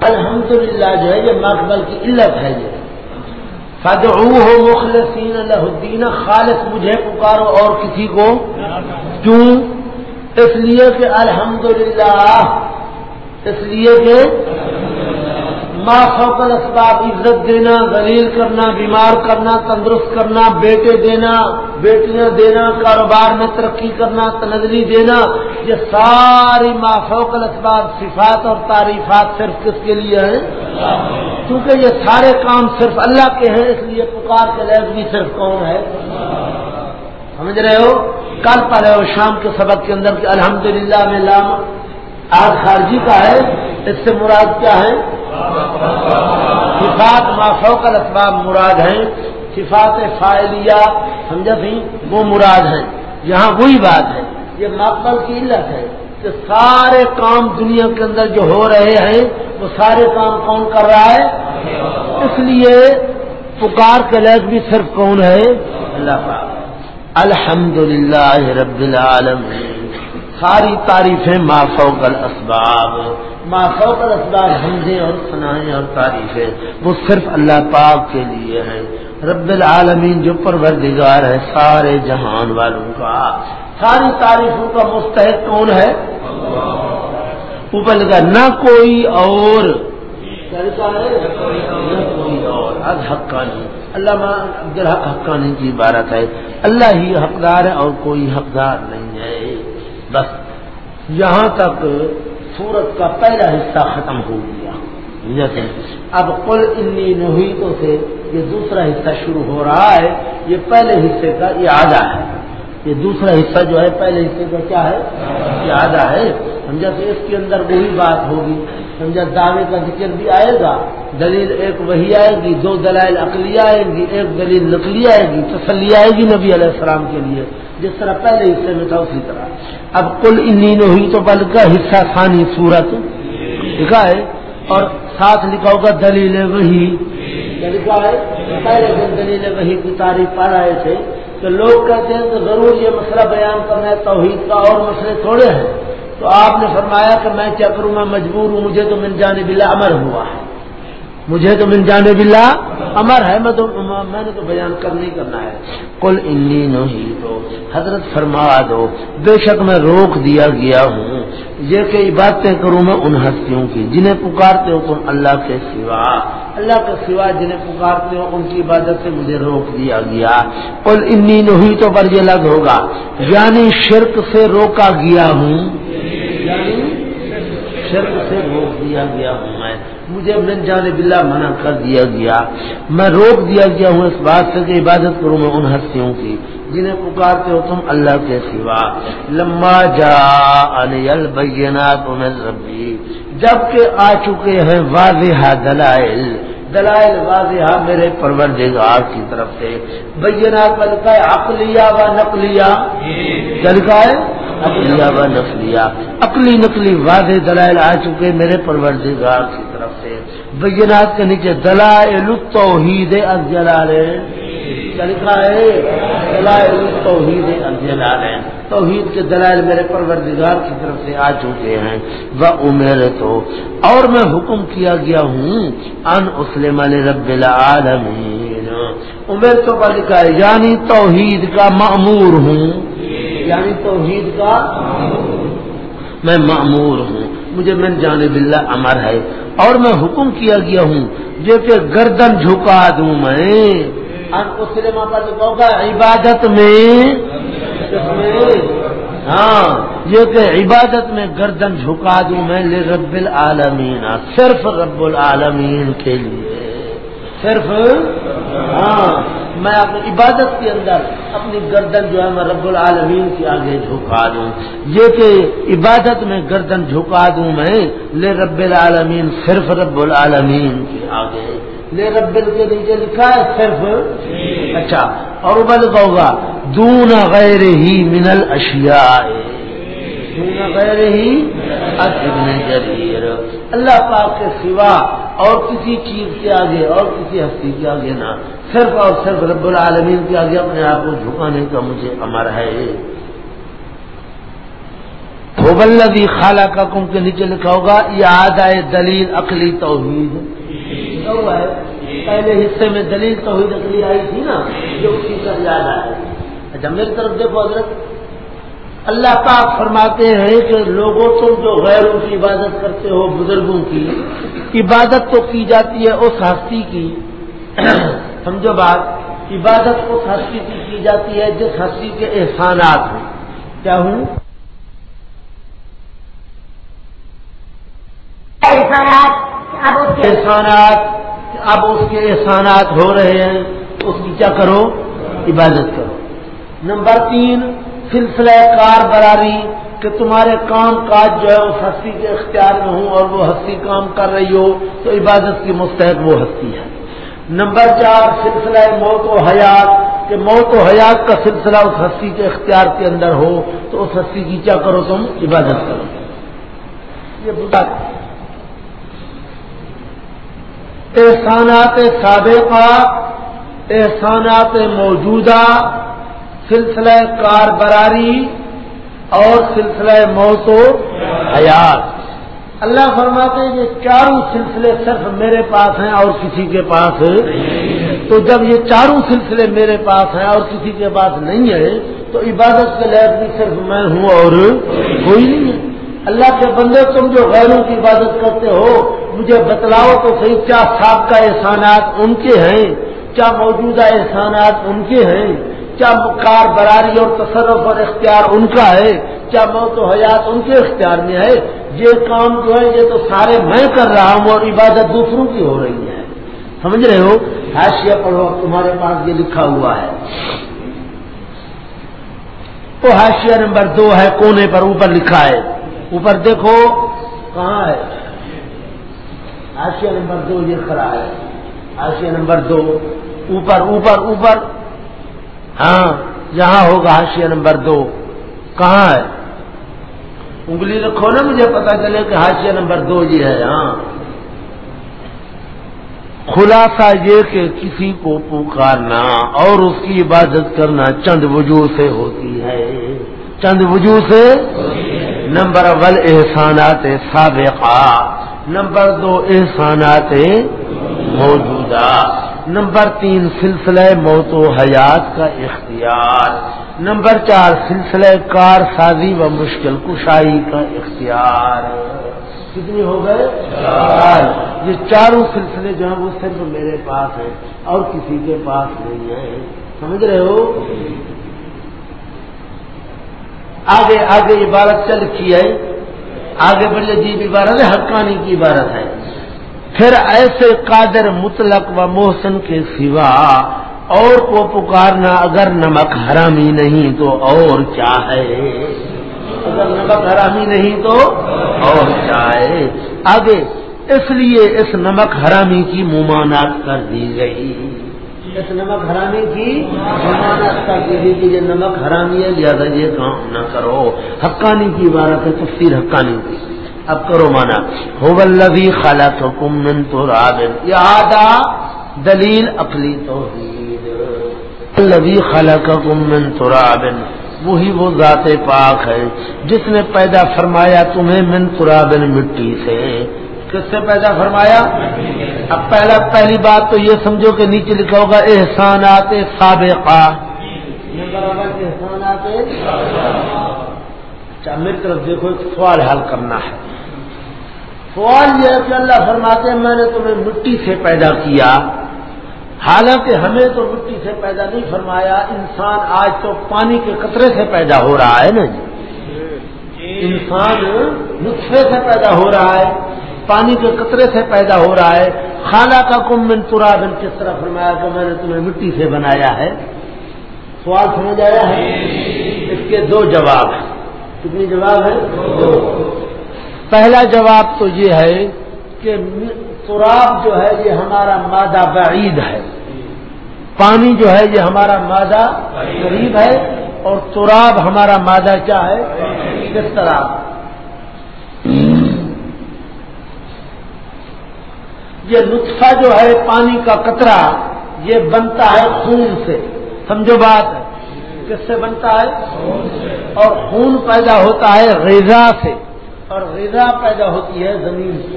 الحمد للہ جو ہے، یہ ماقبل کی علت ہے یہ۔ فدعوه مخلصین اللہ الدین، خالص مجھے پکارو اور کسی کو؟ کیوں؟ اس لیے کہ الحمدللہ، اس لیے کہ ما فوق اسباب عزت دینا دلیل کرنا، بیمار کرنا، تندرست کرنا، بیٹے دینا، بیٹیاں دینا، کاروبار میں ترقی کرنا، تنزلی دینا، یہ ساری ما فوق اسباب، صفات اور تعریفات صرف کس کے لیے ہیں؟ کیونکہ یہ سارے کام صرف اللہ کے ہیں، اس لیے پکار کے لیے بھی صرف کون ہے؟ سمجھ رہے ہو؟ کل پڑھے ہو، شام کے سبق کے اندر کہ الحمدللہ میں لام آج خارجی کا ہے، اس سے مراد کیا ہے؟ صفات مافوق الاسباب مراد ہیں، صفات فائلیہ سمجھا تھی وہ مراد ہیں۔ یہاں وہی بات ہے، یہ مقبل کی علت ہے کہ سارے کام دنیا کے اندر جو ہو رہے ہیں، وہ سارے کام کون کر رہا ہے؟ اس لیے پکار کے لگ بھی صرف کون ہے؟ اللہ پاک۔ الحمد للہ رب العالمین۔ ساری تعریفیں ما فوق الاسباب۔ ما فوق الاسباب حمدیں اور سنائیں اور تعریفیں۔ وہ صرف اللہ پاک کے لیے ہیں۔ رب العالمین جو پروردگار ہے سارے جہان والوں کا۔ ساری تعریفوں کا مستحق کون ہے؟ اوپر لگا نہ کوئی اور۔ حقانی۔ اللہ عبد الحق حقانی کی عبارت ہے، اللہ ہی حقدار ہے اور کوئی حقدار نہیں ہے۔ بس، یہاں تک سورت کا پہلا حصہ ختم ہو گیا۔ جیسے اب کل انی نویتوں سے یہ دوسرا حصہ شروع ہو رہا ہے۔ یہ پہلے حصے کا یہ ہے۔ یہ دوسرا حصہ جو ہے، پہلے حصے کا کیا ہے؟ یہ ہے۔ سمجھا تو اس کے اندر وہی بات ہوگی۔ سمجھا، دعوے کا ذکر بھی آئے گا۔ دلیل ایک وہی آئے گی، دو دلائل عقلی آئے گی، ایک دلیل نقلی آئے گی، تسلی آئے گی نبی علیہ السلام کے لیے، جس طرح پہلے حصے میں تھا اسی طرح۔ اب کل انین ہوئی تو بل کا حصہ ثانی صورت لکھا ہے، اور ساتھ لکھا ہوگا دلیل وہی۔ یعنی لکھا ہے، پہلے دن دلیل وہی کی تعریف پا رہے تھے۔ تو لوگ کہتے ہیں کہ ضرور یہ مسئلہ بیان کرنا ہے، توحید کا اور مسئلے تھوڑے ہیں۔ تو آپ نے فرمایا کہ میں کیا کروں؟ میں مجبور ہوں، مجھے تو من جانے اللہ امر ہوا ہے۔ مجھے تو من جانے بلا امر ہے، میں تو میں نے تو بیان کر نہیں کرنا ہے۔ کل انی نہیں تو حضرت فرما دو، بے شک میں روک دیا گیا ہوں۔ یہ کہ باتیں کروں میں ان ہستیوں کی، جنہیں پکارتے ہو تم اللہ کے سوا۔ اللہ کے سوا جنہیں پکارتے ہو، ان کی عبادت سے مجھے روک دیا گیا۔ کل انی نہیں تو پر یہ لگ ہوگا۔ یعنی شرک سے روکا گیا ہوں۔ یعنی شرک سے روک دیا گیا ہوں میں۔ مجھے من جانے بلا منع کر دیا گیا۔ میں روک دیا گیا ہوں اس بات سے کہ عبادت کروں میں ان ہستیوں کی جنہیں پکارتے ہو تم اللہ کے سوا۔ لما جا البینات ربی۔ جبکہ آ چکے ہیں واضح دلائل۔ دلائل واضح میرے پروردگار کی طرف سے۔ بینات لکھا ہے عقلیہ و نقلیہ۔ کیا لکھا ہے؟ عقلیہ و نقلیہ عقلی نقلی واضح دلائل آ چکے میرے پروردگار کی طرف سے۔ بینات کے نیچے دلائل توحید از لکھا ہے؟ دلائل توحید الجلال۔ توحید کے دلائل میرے پروردگار کی طرف سے آ چکے ہیں۔ وہ عمر تو، اور میں حکم کیا گیا ہوں۔ ان اسلم رب العالمین۔ عمر تو کا لکھا ہے یعنی توحید کا معمور ہوں۔ یعنی توحید کا میں معمور ہوں۔ مجھے من جانب اللہ امر ہے اور میں حکم کیا گیا ہوں جو کہ گردن جھکا دوں میں۔ سلما پر گا عبادت میں۔ ہاں یہ کہ عبادت میں گردن جھکا دوں میں لے رب العالمین صرف رب العالمین کے لیے۔ صرف ہاں میں اپنی عبادت کے اندر اپنی گردن جو ہے میں رب العالمین کے آگے جھکا دوں۔ یہ کہ عبادت میں گردن جھکا دوں میں، لے رب العالمین صرف رب العالمین کے آگے۔ لے رب کے نیچے لکھا ہے صرف۔ اچھا اور بل ہوگا دون غیر ہی منل اشیا دون غیر ہی جریر اللہ پاک کے سوا اور کسی چیز کے آگے اور کسی ہستی کے آگے نہ۔ صرف اور صرف رب العالمین کے آگے اپنے آپ کو جھکانے کا مجھے امر ہے۔ ہوبلدی خالہ کا کم کے نیچے لکھا ہوگا یہ آدھا دلیل، عقلی توحید۔ پہلے حصے میں دلیل توحید، عقلی آئی تھی نا، جو اسی کا یاد آئے اچھا میری طرف دیکھو حضرت اللہ پاک فرماتے ہیں کہ لوگوں تم جو غیروں کی عبادت کرتے ہو بزرگوں کی عبادت تو کی جاتی ہے اس ہستی کی۔ سمجھو بات عبادت اس ہستی کی کی جاتی ہے جس ہستی کے احسانات ہیں۔ کیا ہوں؟ احسانات اب اس کے احسانات ہو رہے ہیں۔ اس کی کیا کرو؟ عبادت کرو۔ نمبر تین سلسلہ کار براری کہ تمہارے کام کاج جو ہے، اس ہستی کے اختیار میں ہوں اور وہ ہستی کام کر رہی ہو، تو عبادت کی مستحق وہ ہستی ہے۔ نمبر چار، سلسلہ موت و حیات، کہ موت و حیات کا سلسلہ اس ہستی کے اختیار کے اندر ہو، تو اس ہستی کی کیا کرو تم؟ عبادت کرو۔ یہ احسانات سابقہ، احسانات موجودہ سلسلہ کار براری اور سلسلہ موت و حیات۔ اللہ فرماتے ہیں یہ چاروں سلسلے صرف میرے پاس ہیں اور کسی کے پاس تو جب یہ چاروں سلسلے میرے پاس ہیں اور کسی کے پاس نہیں ہے تو عبادت کے لحاظ بھی صرف میں ہوں اور کوئی نہیں ہے۔ اللہ کے بندے، تم جو غیروں کی عبادت کرتے ہو، مجھے بتلاؤ تو صحیح کیا سابقہ احسانات ان کے ہیں؟ کیا موجودہ احسانات ان کے ہیں؟ کیا کار براری اور تصرف اور اختیار ان کا ہے؟ کیا موت و حیات ان کے اختیار میں ہے؟ یہ کام جو ہے، یہ تو سارے میں کر رہا ہوں اور عبادت دوسروں کی ہو رہی ہے۔ سمجھ رہے ہو؟ حاشیہ پڑھو تمہارے پاس یہ لکھا ہوا ہے۔ تو حاشیہ نمبر دو ہے، کونے پر اوپر لکھا ہے۔ اوپر دیکھو، کہاں ہے؟ حاشیہ نمبر دو یہ کھڑا ہے۔ حاشیہ نمبر دو، اوپر اوپر اوپر۔ ہاں یہاں ہوگا حاشیہ نمبر دو۔ کہاں ہے؟ انگلی رکھو نا، مجھے پتا چلے کہ حاشیہ نمبر دو یہ ہے ہاں۔ خلاصہ یہ کہ کسی کو پکارنا اور اس کی عبادت کرنا چند وجوہ سے ہوتی ہے۔ چند وجوہ سے؟ نمبر اول، احسانات سابقہ۔ نمبر دو، احسانات موجودہ۔ نمبر تین، سلسلہ موت و حیات کا اختیار. نمبر چار، سلسلہ کار سازی و مشکل کشائی کا اختیار. کتنی ہو گئے؟ یہ چاروں سلسلے جو ہیں وہ صرف میرے پاس ہیں اور کسی کے پاس نہیں ہے سمجھ رہے ہو؟ آگے آگے عبارت چل کی ہے. آگے بڑی جی عجیب عبارت ہے، حقانی کی عبارت ہے. پھر ایسے قادر مطلق و محسن کے سوا اور کو پکارنا اگر نمک حرامی نہیں تو اور کیا ہے؟ اگر نمک حرامی نہیں تو اور کیا ہے؟ آگے، اس لیے اس نمک حرامی کی ممانات کر دی گئی۔ اس نمک حرامی کی ممانات کر دی گئی کہ یہ نمک حرامی ہے، لہٰذا یہ کام نہ کرو۔ حقانی کی عبارت ہے، تفسیر حقانی کی۔ اب کرو مانا. ہوبلبی خالہ تو کمن تو رابن یہ آدھا دلیل اقلی توحید. لبی خلق من ترابن وہی وہ ذات پاک ہے جس نے پیدا فرمایا تمہیں من ترابن مٹی سے. کس سے پیدا فرمایا؟ اب پہلا پہلی بات تو یہ سمجھو کہ نیچے لکھا ہوگا احسانات سابقہ. احسانات اچھا میری طرف دیکھو، ایک سوال حل کرنا ہے۔ سوال یہ ہے کہ اللہ فرماتے ہیں، میں نے تمہیں مٹی سے پیدا کیا۔ حالانکہ ہمیں تو مٹی سے پیدا نہیں فرمایا، انسان آج تو پانی کے قطرے سے پیدا ہو رہا ہے نا جی۔ انسان نسخے سے پیدا ہو رہا ہے، پانی کے قطرے سے پیدا ہو رہا ہے۔ خالہ کا کم من ترابن کس طرح فرمایا کہ میں نے تمہیں مٹی سے بنایا ہے؟ سوال سمجھ آیا ہے؟ اس کے دو جواب ہیں۔ کتنی جواب ہے؟ پہلا جواب تو یہ ہے کہ تراب جو ہے یہ ہمارا مادہ بعید ہے۔ پانی جو ہے یہ ہمارا مادہ قریب ہے اور تراب ہمارا مادہ کیا ہے؟ کس طرح یہ نطفہ جو ہے پانی کا قطرہ، یہ بنتا ہے خون سے۔ سمجھو بات کس سے بنتا ہے؟ اور خون پیدا ہوتا ہے غذا سے اور غذا پیدا ہوتی ہے زمین سے۔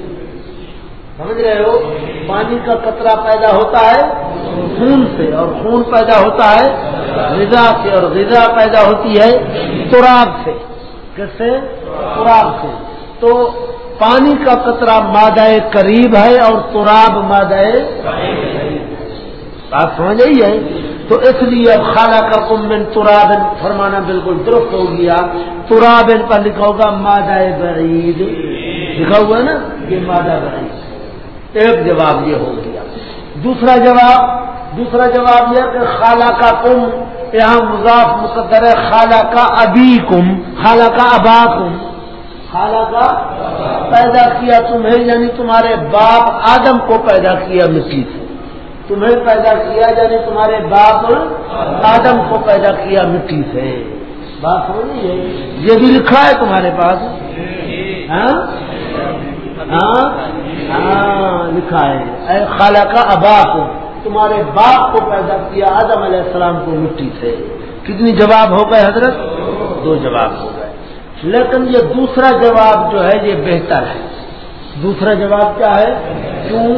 سمجھ رہے ہو؟ پانی کا قطرہ پیدا ہوتا ہے خون سے اور خون پیدا ہوتا ہے غذا سے اور غذا پیدا ہوتی ہے تراب سے۔ کس سے تراب سے۔ تو پانی کا قطرہ مادہ قریب ہے اور تراب مادہ بات سمجھ آئی ہے؟ تو اس لیے اب خالہ کا کمبن ترابن فرمانا بالکل درست ہو گیا۔ ترابن پر لکھا ہوگا، مادہ برید لکھا ہوا ہے نا؟ یہ مادہ برید ایک جواب یہ ہو گیا۔ دوسرا جواب دوسرا جواب یہ کہ خالہ کا کم یہاں مضاف مقدر ہے خالہ کا ابھی کم خالہ کا ابا کم خالہ کا پیدا کیا تمہیں یعنی تمہارے باپ آدم کو پیدا کیا مٹی سے۔ تمہیں پیدا کیا یعنی تمہارے باپ آدم کو پیدا کیا مٹی سے۔ بات سمجھ ہے یہ بھی لکھا ہے تمہارے پاس۔ ہاں؟ ہاں؟ ہاں لکھا ہے۔ اے خالہ کا ابا کو، تمہارے باپ کو پیدا کیا آدم علیہ السلام کو مٹی سے۔ کتنی جواب ہو گئے حضرت؟ دو جواب ہو گئے۔ لیکن یہ دوسرا جواب جو ہے، یہ بہتر ہے۔ دوسرا جواب کیا ہے؟ کیوں؟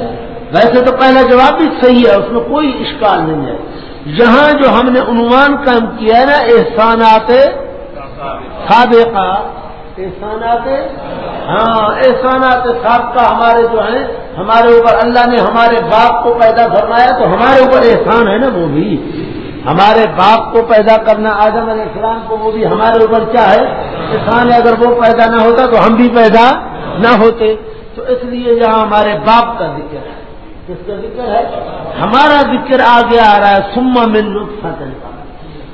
ویسے تو پہلا جواب بھی صحیح ہے، اس میں کوئی اشکال نہیں ہے۔ یہاں جو ہم نے عنوان کام کیا ہے نا، احسانات سابقہ۔ احسانات ہاں احسانات سابقہ ہمارے جو ہیں، ہمارے اوپر اللہ نے ہمارے باپ کو پیدا فرمایا تو ہمارے اوپر احسان ہے نا وہ بھی۔ ہمارے باپ کو پیدا کرنا آدم علیہ السلام کو وہ بھی ہمارے اوپر کیا ہے؟ کسان اگر وہ پیدا نہ ہوتا تو ہم بھی پیدا نہ ہوتے۔ تو اس لیے یہاں ہمارے باپ کا ذکر ہے۔ کس کا ذکر ہے؟ ہمارا ذکر آگے آ رہا ہے سما من فتح کا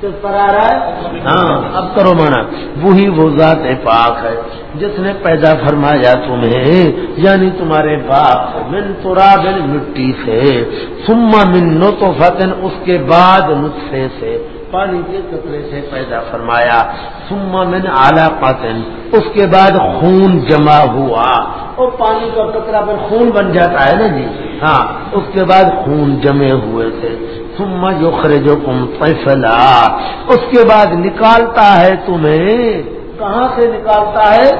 کس پر آ رہا ہے؟ ہاں اب کرو مانا وہی وہ ذات پاک ہے، جس نے پیدا فرمایا تمہیں یعنی تمہارے باپ من تراب مٹی سے سما من نو تو اس کے بعد نسخے سے۔ پانی کے قطرے سے پیدا فرمایا سما من اعلی پاتن اس کے بعد خون جمع ہوا۔ اور پانی کا قطرہ پر خون بن جاتا ہے نا جی؟ ہاں اس کے بعد خون جمے ہوئے تھے۔ سما جو خرجو کم فیصلہ اس کے بعد نکالتا ہے تمہیں۔ کہاں سے نکالتا ہے؟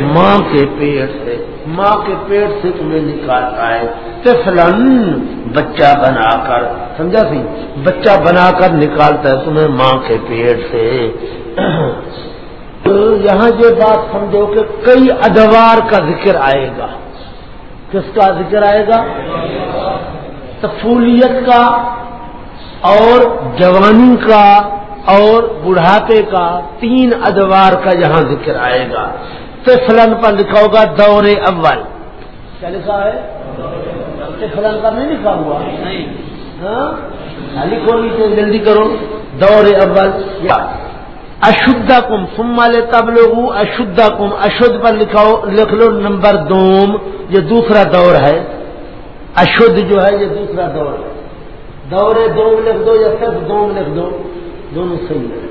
ماں کے پیٹ سے۔ ماں کے پیٹ سے تمہیں نکالتا ہے۔ تفلن بچہ بنا کر۔ سمجھا سی؟ بچہ بنا کر نکالتا ہے تمہیں ماں کے پیٹ سے۔ یہاں یہ بات سمجھو کہ کئی ادوار کا ذکر آئے گا۔ کس کا ذکر آئے گا؟ تفولیت کا اور جوانی کا۔ اور بڑھاپے کا تین ادوار کا یہاں ذکر آئے گا۔ فلن پر لکھا ہوگا دور اول۔ کیا لکھا ہے؟ فلن پر نہیں لکھا ہوا؟ ہاں؟ لکھو نیچے جلدی کرو۔ دور اول۔ اشدھا کم سما لے تب لوگ اشدھا کم اشدھ پر لکھاؤ لکھ لو نمبر دوم یہ دوسرا دور ہے۔ اشدھ جو ہے یہ دوسرا دور ہے۔ دورے دوم لکھ دو یا صرف دوم لکھ دو؟ دونوں صحیح ہے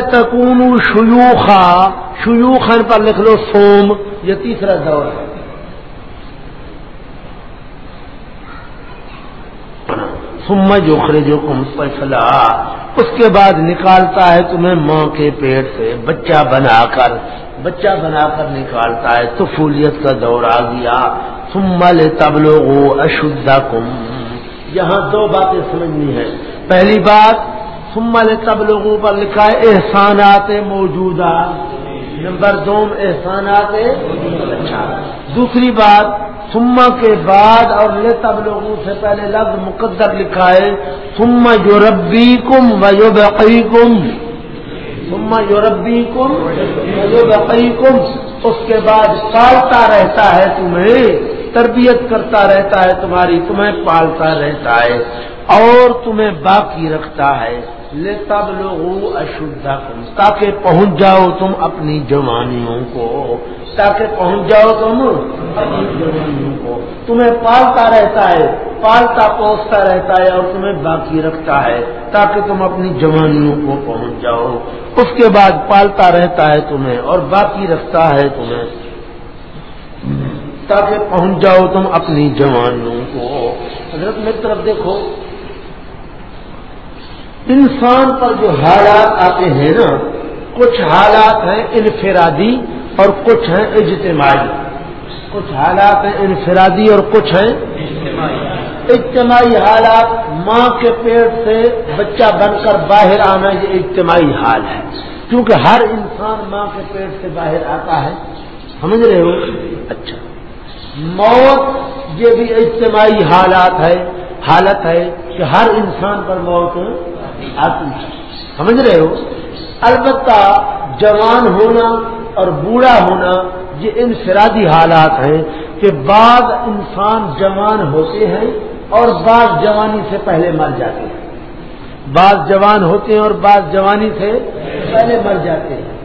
تکون شیوخا شیوخن پر لکھ لو سوم یہ تیسرا دور ہے۔ سما جوخرے جو کم فیصلہ اس کے بعد نکالتا ہے تمہیں ماں کے پیٹ سے، بچہ بنا کر، بچہ بنا کر نکالتا ہے۔ تو فولیت کا دور آ گیا۔ سمل تب لوگ کم یہاں دو باتیں سمجھنی ہے پہلی بات سمل تب لوگوں پر لکھا ہے احسانات موجودہ۔ نمبر دو، احسانات اچھا۔ دوسری بات سما کے بعد اور لے تب لوگوں سے پہلے لفظ مقدر لکھا ہے۔ سما جو ربی کم و یو بقی کم سما جو ربی کم و بقی کم اس کے بعد پالتا رہتا ہے تمہیں۔ تربیت کرتا رہتا ہے، تمہاری تمہیں پالتا رہتا ہے اور تمہیں باقی رکھتا ہے۔ لے تب لوگ اشدھا کم تاکہ پہنچ جاؤ تم اپنی جوانیوں کو۔ تاکہ پہنچ جاؤ تم اپنی جوانیوں کو۔ تمہیں پالتا رہتا ہے، پالتا پوستا رہتا ہے اور تمہیں باقی رکھتا ہے، تاکہ تم اپنی جوانیوں کو پہنچ جاؤ۔ اس کے بعد پالتا رہتا ہے تمہیں اور باقی رکھتا ہے تمہیں۔ تاکہ پہنچ جاؤ تم اپنی جوانوں کو۔ حضرت میری طرف دیکھو، انسان پر جو حالات آتے ہیں نا، کچھ حالات ہیں انفرادی اور کچھ ہیں اجتماعی۔ کچھ حالات ہیں انفرادی اور کچھ ہیں اجتماعی حالات ماں کے پیٹ سے بچہ بن کر باہر آنا یہ اجتماعی حال ہے۔ کیونکہ ہر انسان ماں کے پیٹ سے باہر آتا ہے۔ سمجھ رہے ہو؟ اچھا۔ موت یہ بھی اجتماعی حالات ہے، حالت ہے کہ ہر انسان پر موت آتی ہے۔ سمجھ رہے ہو؟ البتہ جوان ہونا اور بوڑھا ہونا یہ انفرادی حالات ہیں کہ بعض انسان جوان ہوتے ہیں اور بعض جوانی سے پہلے مر جاتے ہیں۔ بعض جوان ہوتے ہیں اور بعض جوانی سے پہلے مر جاتے ہیں۔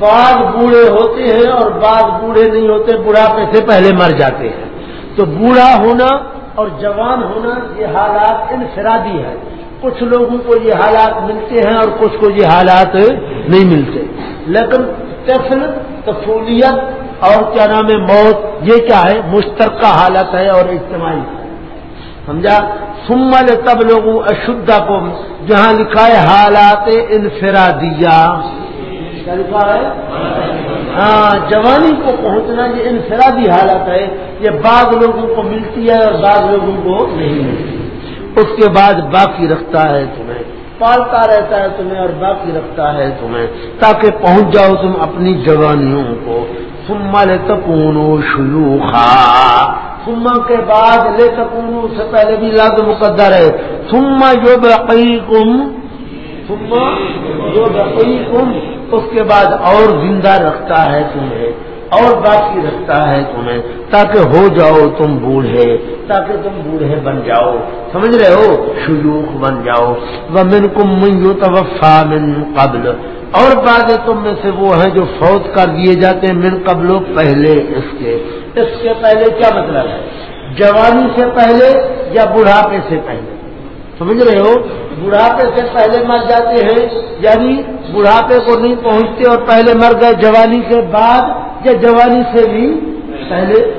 بعض بوڑھے ہوتے ہیں اور بعض بوڑھے نہیں ہوتے، بڑھاپے سے پہلے مر جاتے ہیں۔ تو بوڑھا ہونا اور جوان ہونا یہ حالات انفرادی ہے کچھ لوگوں کو یہ حالات ملتے ہیں اور کچھ کو یہ حالات نہیں ملتے۔ لیکن طفل تفولیت اور کیا نام ہے، موت، یہ کیا ہے؟ مشترکہ حالت ہے اور اجتماعی۔ ہے سمجھا؟ سمل تب لوگوں اشدھا کو جہاں لکھا ہے حالات انفرادیہ۔ لکھا ہے؟ ہاں جوانی کو پہنچنا یہ انفرادی حالت ہے، یہ بعض لوگوں کو ملتی ہے اور بعض لوگوں کو نہیں ملتی۔ اس کے بعد باقی رکھتا ہے تمہیں، پالتا رہتا ہے تمہیں اور باقی رکھتا ہے تمہیں، تاکہ پہنچ جاؤ تم اپنی جوانیوں کو۔ سما لے تکون شلوخا سما کے بعد لے تکون سے پہلے بھی لگ مقدر ہے۔ سما جو بقی کم سما جو بقی کم اس کے بعد اور زندہ رکھتا ہے تمہیں، اور باقی رکھتا ہے تمہیں، تاکہ ہو جاؤ تم بوڑھے، تاکہ تم بوڑھے بن جاؤ۔ سمجھ رہے ہو؟ شیوخ بن جاؤ۔ وہ من کم منگو توفا من قبل۔ اور باتیں تم میں سے وہ ہیں جو فوت کر دیے جاتے ہیں من قبل پہلے اس کے۔ اس کے پہلے کیا مطلب ہے؟ جوانی سے پہلے یا بڑھاپے سے پہلے؟ سمجھ رہے ہو؟ بڑھاپے سے پہلے مر جاتے ہیں یعنی بڑھاپے کو نہیں پہنچتے اور پہلے مر گئے، جوانی کے بعد یا جوانی سے بھی پہلے؟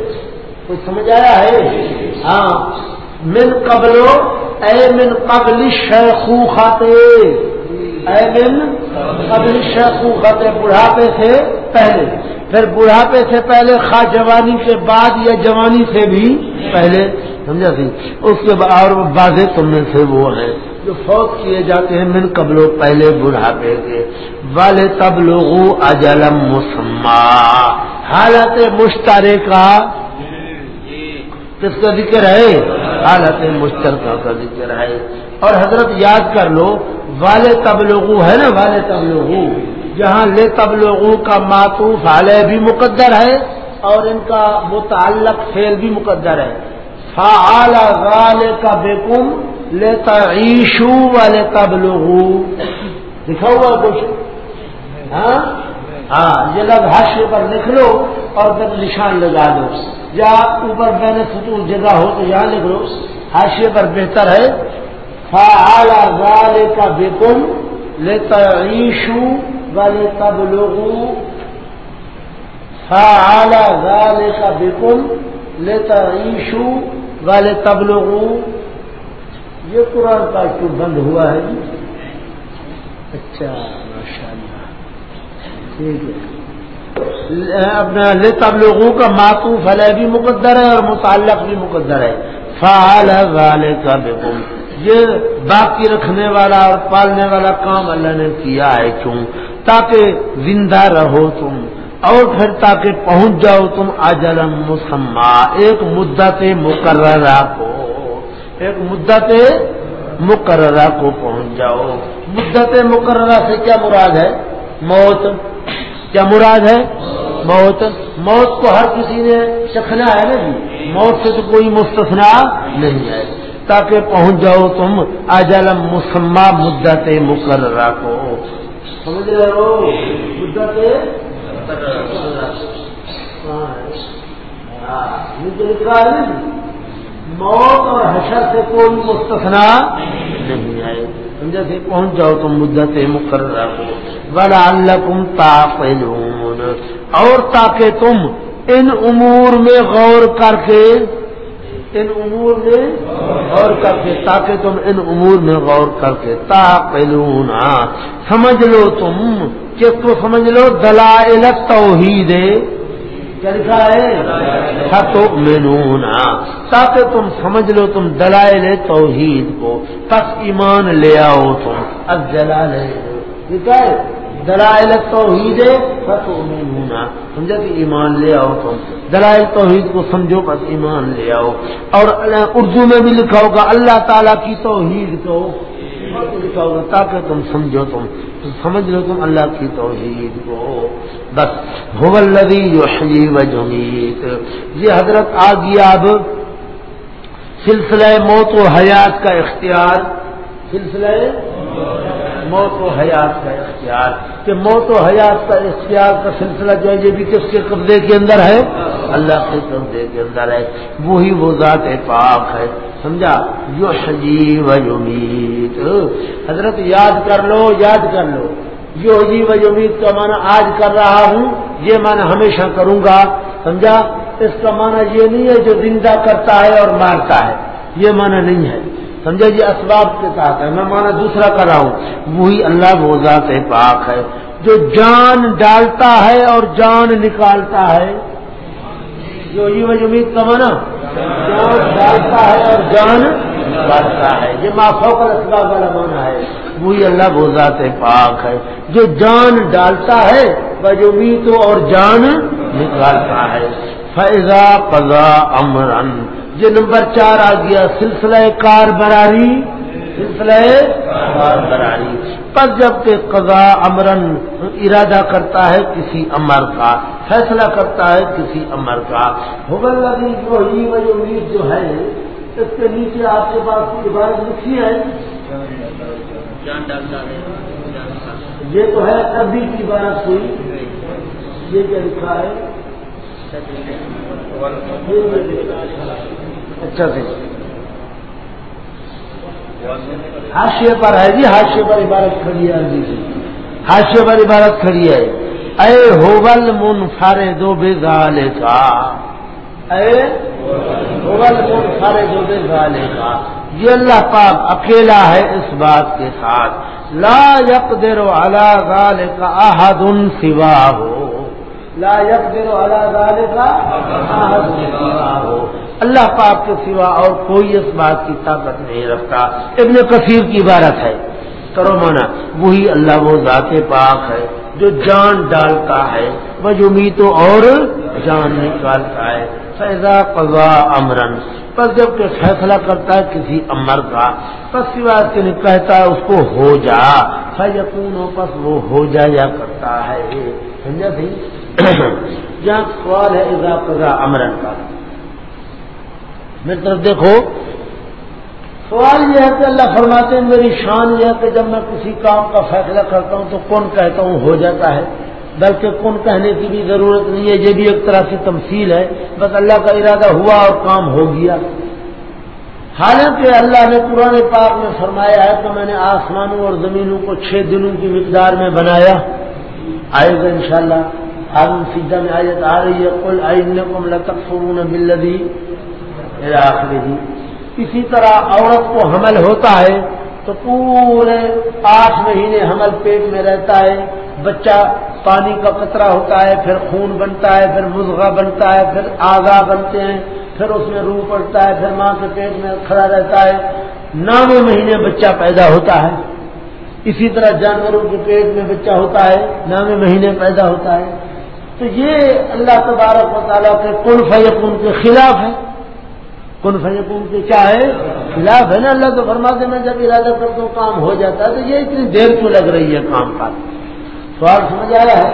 کچھ سمجھ آیا ہے؟ ہاں۔ من قبلو، اے من قبل شیخو خاتے اے من قبل شیخو خاتے بڑھاپے سے پہلے۔ پھر بڑھاپے سے پہلے خا جوانی کے بعد یا جوانی سے بھی پہلے۔ سمجھا سی؟ اس کے بعد اور بازے تم میں سے وہ ہیں جو فوت کیے جاتے ہیں من قبلوں پہلے بڑھاپے کے۔ والے تب لوگوں اجلم مسما۔ حالت مشترے کا کس کا ذکر ہے؟ حالت مشترکہ کا ذکر ہے۔ اور حضرت یاد کر لو والے تب لوگوں ہے نا؟ والے تب لوگوں جہاں لے تب لوگوں کا معطوف علیہ بھی مقدر ہے اور ان کا متعلق فیل بھی مقدر ہے۔ فعال غالے کا بیکم لیتا عیشو والے تب لکھا ہوا کچھ ہاں؟ ہاں یہ لگ حاشے پر لکھ لو اور پھر نشان لگا دو. یا اوپر میں نے ستون جگہ ہو تو یہاں لکھ لو حاشے پر بہتر ہے. فعال غالے کا بیکم لیتا عیشو والے تب فعال غالے کا بیکم لیتا والے تب لوگوں یہ قرآن کا کیوں بند ہوا ہے جی؟ اچھا ماشاء اللہ ٹھیک ہے۔ اپنا لوگوں کا معطوف علیہ بھی مقدر ہے اور متعلق بھی مقدر ہے۔ فعال والے کا بے یہ باقی رکھنے والا اور پالنے والا کام اللہ نے کیا ہے کیوں تاکہ زندہ رہو تم۔ اور پھر تاکہ پہنچ جاؤ تم اجلم مسمہ، ایک مدت مقررہ کو۔ ایک مدت مقررہ کو پہنچ جاؤ۔ مدت مقررہ سے کیا مراد ہے؟ موت۔ کیا مراد ہے؟ موت۔ موت کو ہر کسی نے چکھنا ہے نا جی؟ موت سے تو کوئی مستثنا نہیں ہے۔ تاکہ پہنچ جاؤ تم اجلم مسمہ، مدت مقررہ کو۔ سمجھ رہے ہو؟ مدت لکھا ہاں، ہے موت اور حشر سے کوئی مستثنا نہیں آئے سمجھا کہ پہنچ جاؤ تم مدت مقررہ بڑا اللہ تم اور تاکہ تم ان امور میں غور کر کے، ان امور میں غور کر کے، تاکہ تم ان امور میں غور کر کے تا سمجھ لو تم کس کو سمجھ لو دلائل توحید کیا ہے؟ تو مینونا تاکہ تم سمجھ لو تم دلائل توحید کو۔ پس ایمان لے آؤ تم۔ اب جلا لے ٹھیک ہے؟ دلائل توحید ہونا سمجھا کہ ایمان لے آؤ تم۔ دلائل توحید کو سمجھو بس ایمان لے آؤ۔ اور اردو میں بھی لکھا ہوگا، اللہ تعالیٰ کی توحید کو۔ لکھا ہوگا تاکہ تم سمجھو تم۔ سمجھ لو تم اللہ کی توحید کو۔ بس لگی و جمیت یہ حضرت آ گیا اب سلسلہ موت و حیات کا اختیار۔ سلسلہ موت و حیات کا اختیار، کہ موت و حیات کا اختیار کا سلسلہ جو ہے یہ بھی کس کے قبضے کے اندر ہے؟ اللہ کے قبضے کے اندر ہے۔ وہی وہ ذات پاک ہے۔ سمجھا؟ یو شجیو یومیت حضرت یاد کر لو، یاد کر لو۔ یو حجیب یومیت کا معنی آج کر رہا ہوں، یہ معنی ہمیشہ کروں گا۔ سمجھا؟ اس کا معنی یہ نہیں ہے جو زندہ کرتا ہے اور مارتا ہے۔ یہ معنی نہیں ہے۔ سمجھا جی اسباب کے ساتھ ہے، میں مانا دوسرا کر رہا ہوں۔ وہی اللہ وہ ذات پاک ہے جو جان ڈالتا ہے اور جان نکالتا ہے۔ جو یہ امید کا مانا، جان ڈالتا ہے اور جان نکالتا ہے۔ یہ معافوں کا اسباب والا مانا ہے۔ وہی اللہ وہ ذات پاک ہے جو جان ڈالتا ہے بجومی تو اور جان نکالتا ہے۔ فیضا پذا امرن یہ نمبر چار آ گیا سلسلہ کار براری سلسلہ کار براری۔ پر جبکہ قضا امرن ارادہ کرتا ہے کسی امر کا فیصلہ کرتا ہے کسی امر کا۔ حبل لگی جو ہی امید جو ہے اس کے نیچے آپ کے پاس عبارت لکھی ہے۔ یہ تو ہے ابھی کی عبارت ہوئی۔ یہ کیا لکھا ہے۔ اچھا جی۔ ہاشیے پر ہے جی ہاشیے پر عبارت کھڑی ہے جی جی۔ ہاشیے پر عبارت کھڑی ہے۔ اے ہوبل من سارے دو بے گالے کا اے ہوبل من سارے دو بے گالے کا یہ اللہ پاک اکیلا ہے اس بات کے ساتھ۔ لا یک دیر والا گال کا احد ان سوا ہو لا یک دیر والا گال کا احد سوا ہو اللہ پاک کے سوا اور کوئی اس بات کی طاقت نہیں رکھتا۔ ابن کثیر کی عبارت ہے۔ کرو مانا، وہی اللہ وہ ذات پاک ہے جو جان ڈالتا ہے وہ جو تو اور جان نکالتا ہے۔ فیضا قضا امرن پر جبکہ فیصلہ کرتا ہے کسی امر کا، پس سوا کے نہیں کہتا ہے اس کو ہو جا۔ فیقون ہو پس وہ ہو جایا کرتا ہے۔ سمجھا سی <clears throat> جہاں سوال ہے اضا قضا امرن کا۔ میری طرف دیکھو۔ سوال یہ ہے کہ اللہ فرماتے ہیں، میری شان یہ ہے کہ جب میں کسی کام کا فیصلہ کرتا ہوں تو کون کہتا ہوں؟ ہو جاتا ہے۔ بلکہ کون کہنے کی بھی ضرورت نہیں ہے، یہ بھی ایک طرح کی تمثیل ہے۔ بس اللہ کا ارادہ ہوا اور کام ہو گیا۔ حالانکہ اللہ نے قرآن پاک میں فرمایا ہے کہ میں نے آسمانوں اور زمینوں کو چھ دنوں کی مقدار میں بنایا۔ آئے گا انشاءاللہ۔ شاء اللہ سیدھا میں آیت آ رہی ہے۔ کل آئی نے کم لطف ملدی آخری اسی طرح عورت کو حمل ہوتا ہے تو پورے آٹھ مہینے حمل پیٹ میں رہتا ہے، بچہ پانی کا قطرہ ہوتا ہے، پھر خون بنتا ہے، پھر مضغہ بنتا ہے، پھر آگا بنتے ہیں، پھر اس میں روح پڑتا ہے، پھر ماں کے پیٹ میں کھڑا رہتا ہے۔ نویں مہینے بچہ پیدا ہوتا ہے۔ اسی طرح جانوروں کے پیٹ میں بچہ ہوتا ہے، نویں مہینے پیدا ہوتا ہے۔ تو یہ اللہ تبارک و تعالیٰ کے کن فیقن کے خلاف ہے۔ کن فیقن کے کیا ہے؟ خلاف ہے نا اللہ تو فرماتے میں جب ارادہ کرتا ہوں کام ہو جاتا ہے تو یہ اتنی دیر کیوں لگ رہی ہے کام کا سوال سمجھ آیا ہے؟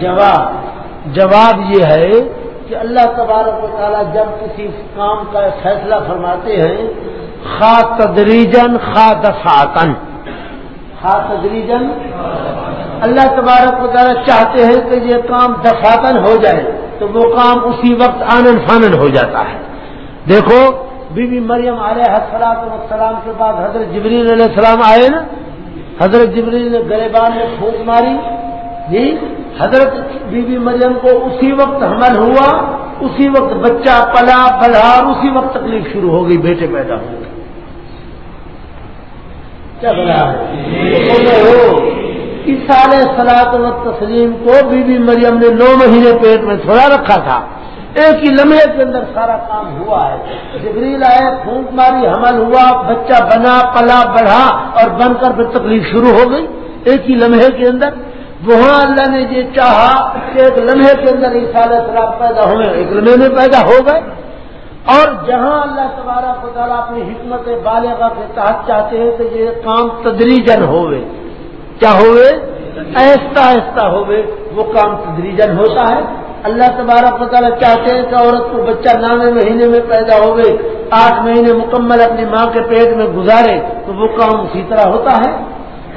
جواب جواب یہ ہے کہ اللہ تبارک و تعالیٰ جب کسی کام کا فیصلہ فرماتے ہیں، خا تدریجن خا دفاطن خا تدریجن اللہ تبارک و تعالیٰ چاہتے ہیں کہ یہ کام دفاتن ہو جائے، تو وہ کام اسی وقت آنن فانن ہو جاتا ہے۔ دیکھو بی بی مریم علیہ السلام السلام کے بعد حضرت جبریل علیہ السلام آئے نا؟ حضرت جبریل نے گریبان میں پھونک ماری۔ جی حضرت بی بی مریم کو اسی وقت حمل ہوا، اسی وقت بچہ پلا پلا اسی وقت تکلیف شروع ہو گئی، بیٹے پیدا ہو گئے۔ کیا بنا اس سال سلاط و تسلیم کو بی بی مریم نے نو مہینے پیٹ میں تھوڑا رکھا تھا۔ ایک ہی لمحے کے اندر سارا کام ہوا ہے۔ جبریل آئے، پھونک ماری، حمل ہوا، بچہ بنا، پلا، بڑھا اور بن کر پھر تکلیف شروع ہو گئی۔ ایک ہی لمحے کے اندر۔ وہاں اللہ نے یہ چاہا کہ ایک لمحے کے اندر علیہ السلام پیدا ہوئے، ایک لمحے میں پیدا ہو گئے۔ اور جہاں اللہ تبارہ کو تعالیٰ اپنی حکمت بالغ کے تحت چاہتے ہیں کہ یہ کام تدریجن ہوئے۔ کیا ہوئے؟ ایستا ایستا ہوئے۔ وہ کام تدریجن ہوتا ہے۔ اللہ تبارک و تعالیٰ چاہتے ہیں کہ عورت کو بچہ نامے مہینے میں پیدا ہو گئے آٹھ مہینے مکمل اپنی ماں کے پیٹ میں گزارے، تو وہ کام اسی طرح ہوتا ہے۔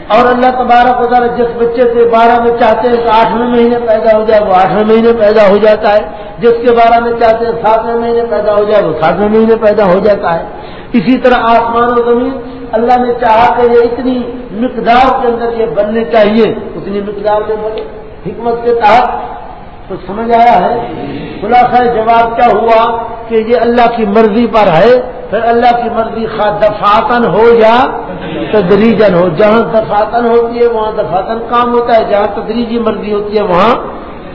اور اللہ تبارک و تعالیٰ جس بچے کے بارہ میں چاہتے ہیں کہ آٹھویں مہینے پیدا ہو جائے، وہ آٹھویں مہینے پیدا ہو جاتا ہے۔ جس کے بارہ میں چاہتے ہیں ساتویں مہینے پیدا ہو جائے، وہ ساتویں مہینے پیدا ہو جاتا ہے۔ اسی طرح آسمان و زمین، اللہ نے چاہا کہ یہ اتنی مقدار کے اندر یہ بننے چاہیے، اتنی مقدار میں بنے حکمت کے تحت تو سمجھ آیا ہے؟ خلاصہ جواب کیا ہوا کہ یہ اللہ کی مرضی پر ہے، پھر اللہ کی مرضی خواہ دفاتن ہو یا تدریجن ہو۔ جہاں دفاتن ہوتی ہے، وہاں دفاتن کام ہوتا ہے۔ جہاں تدریجی مرضی ہوتی ہے، وہاں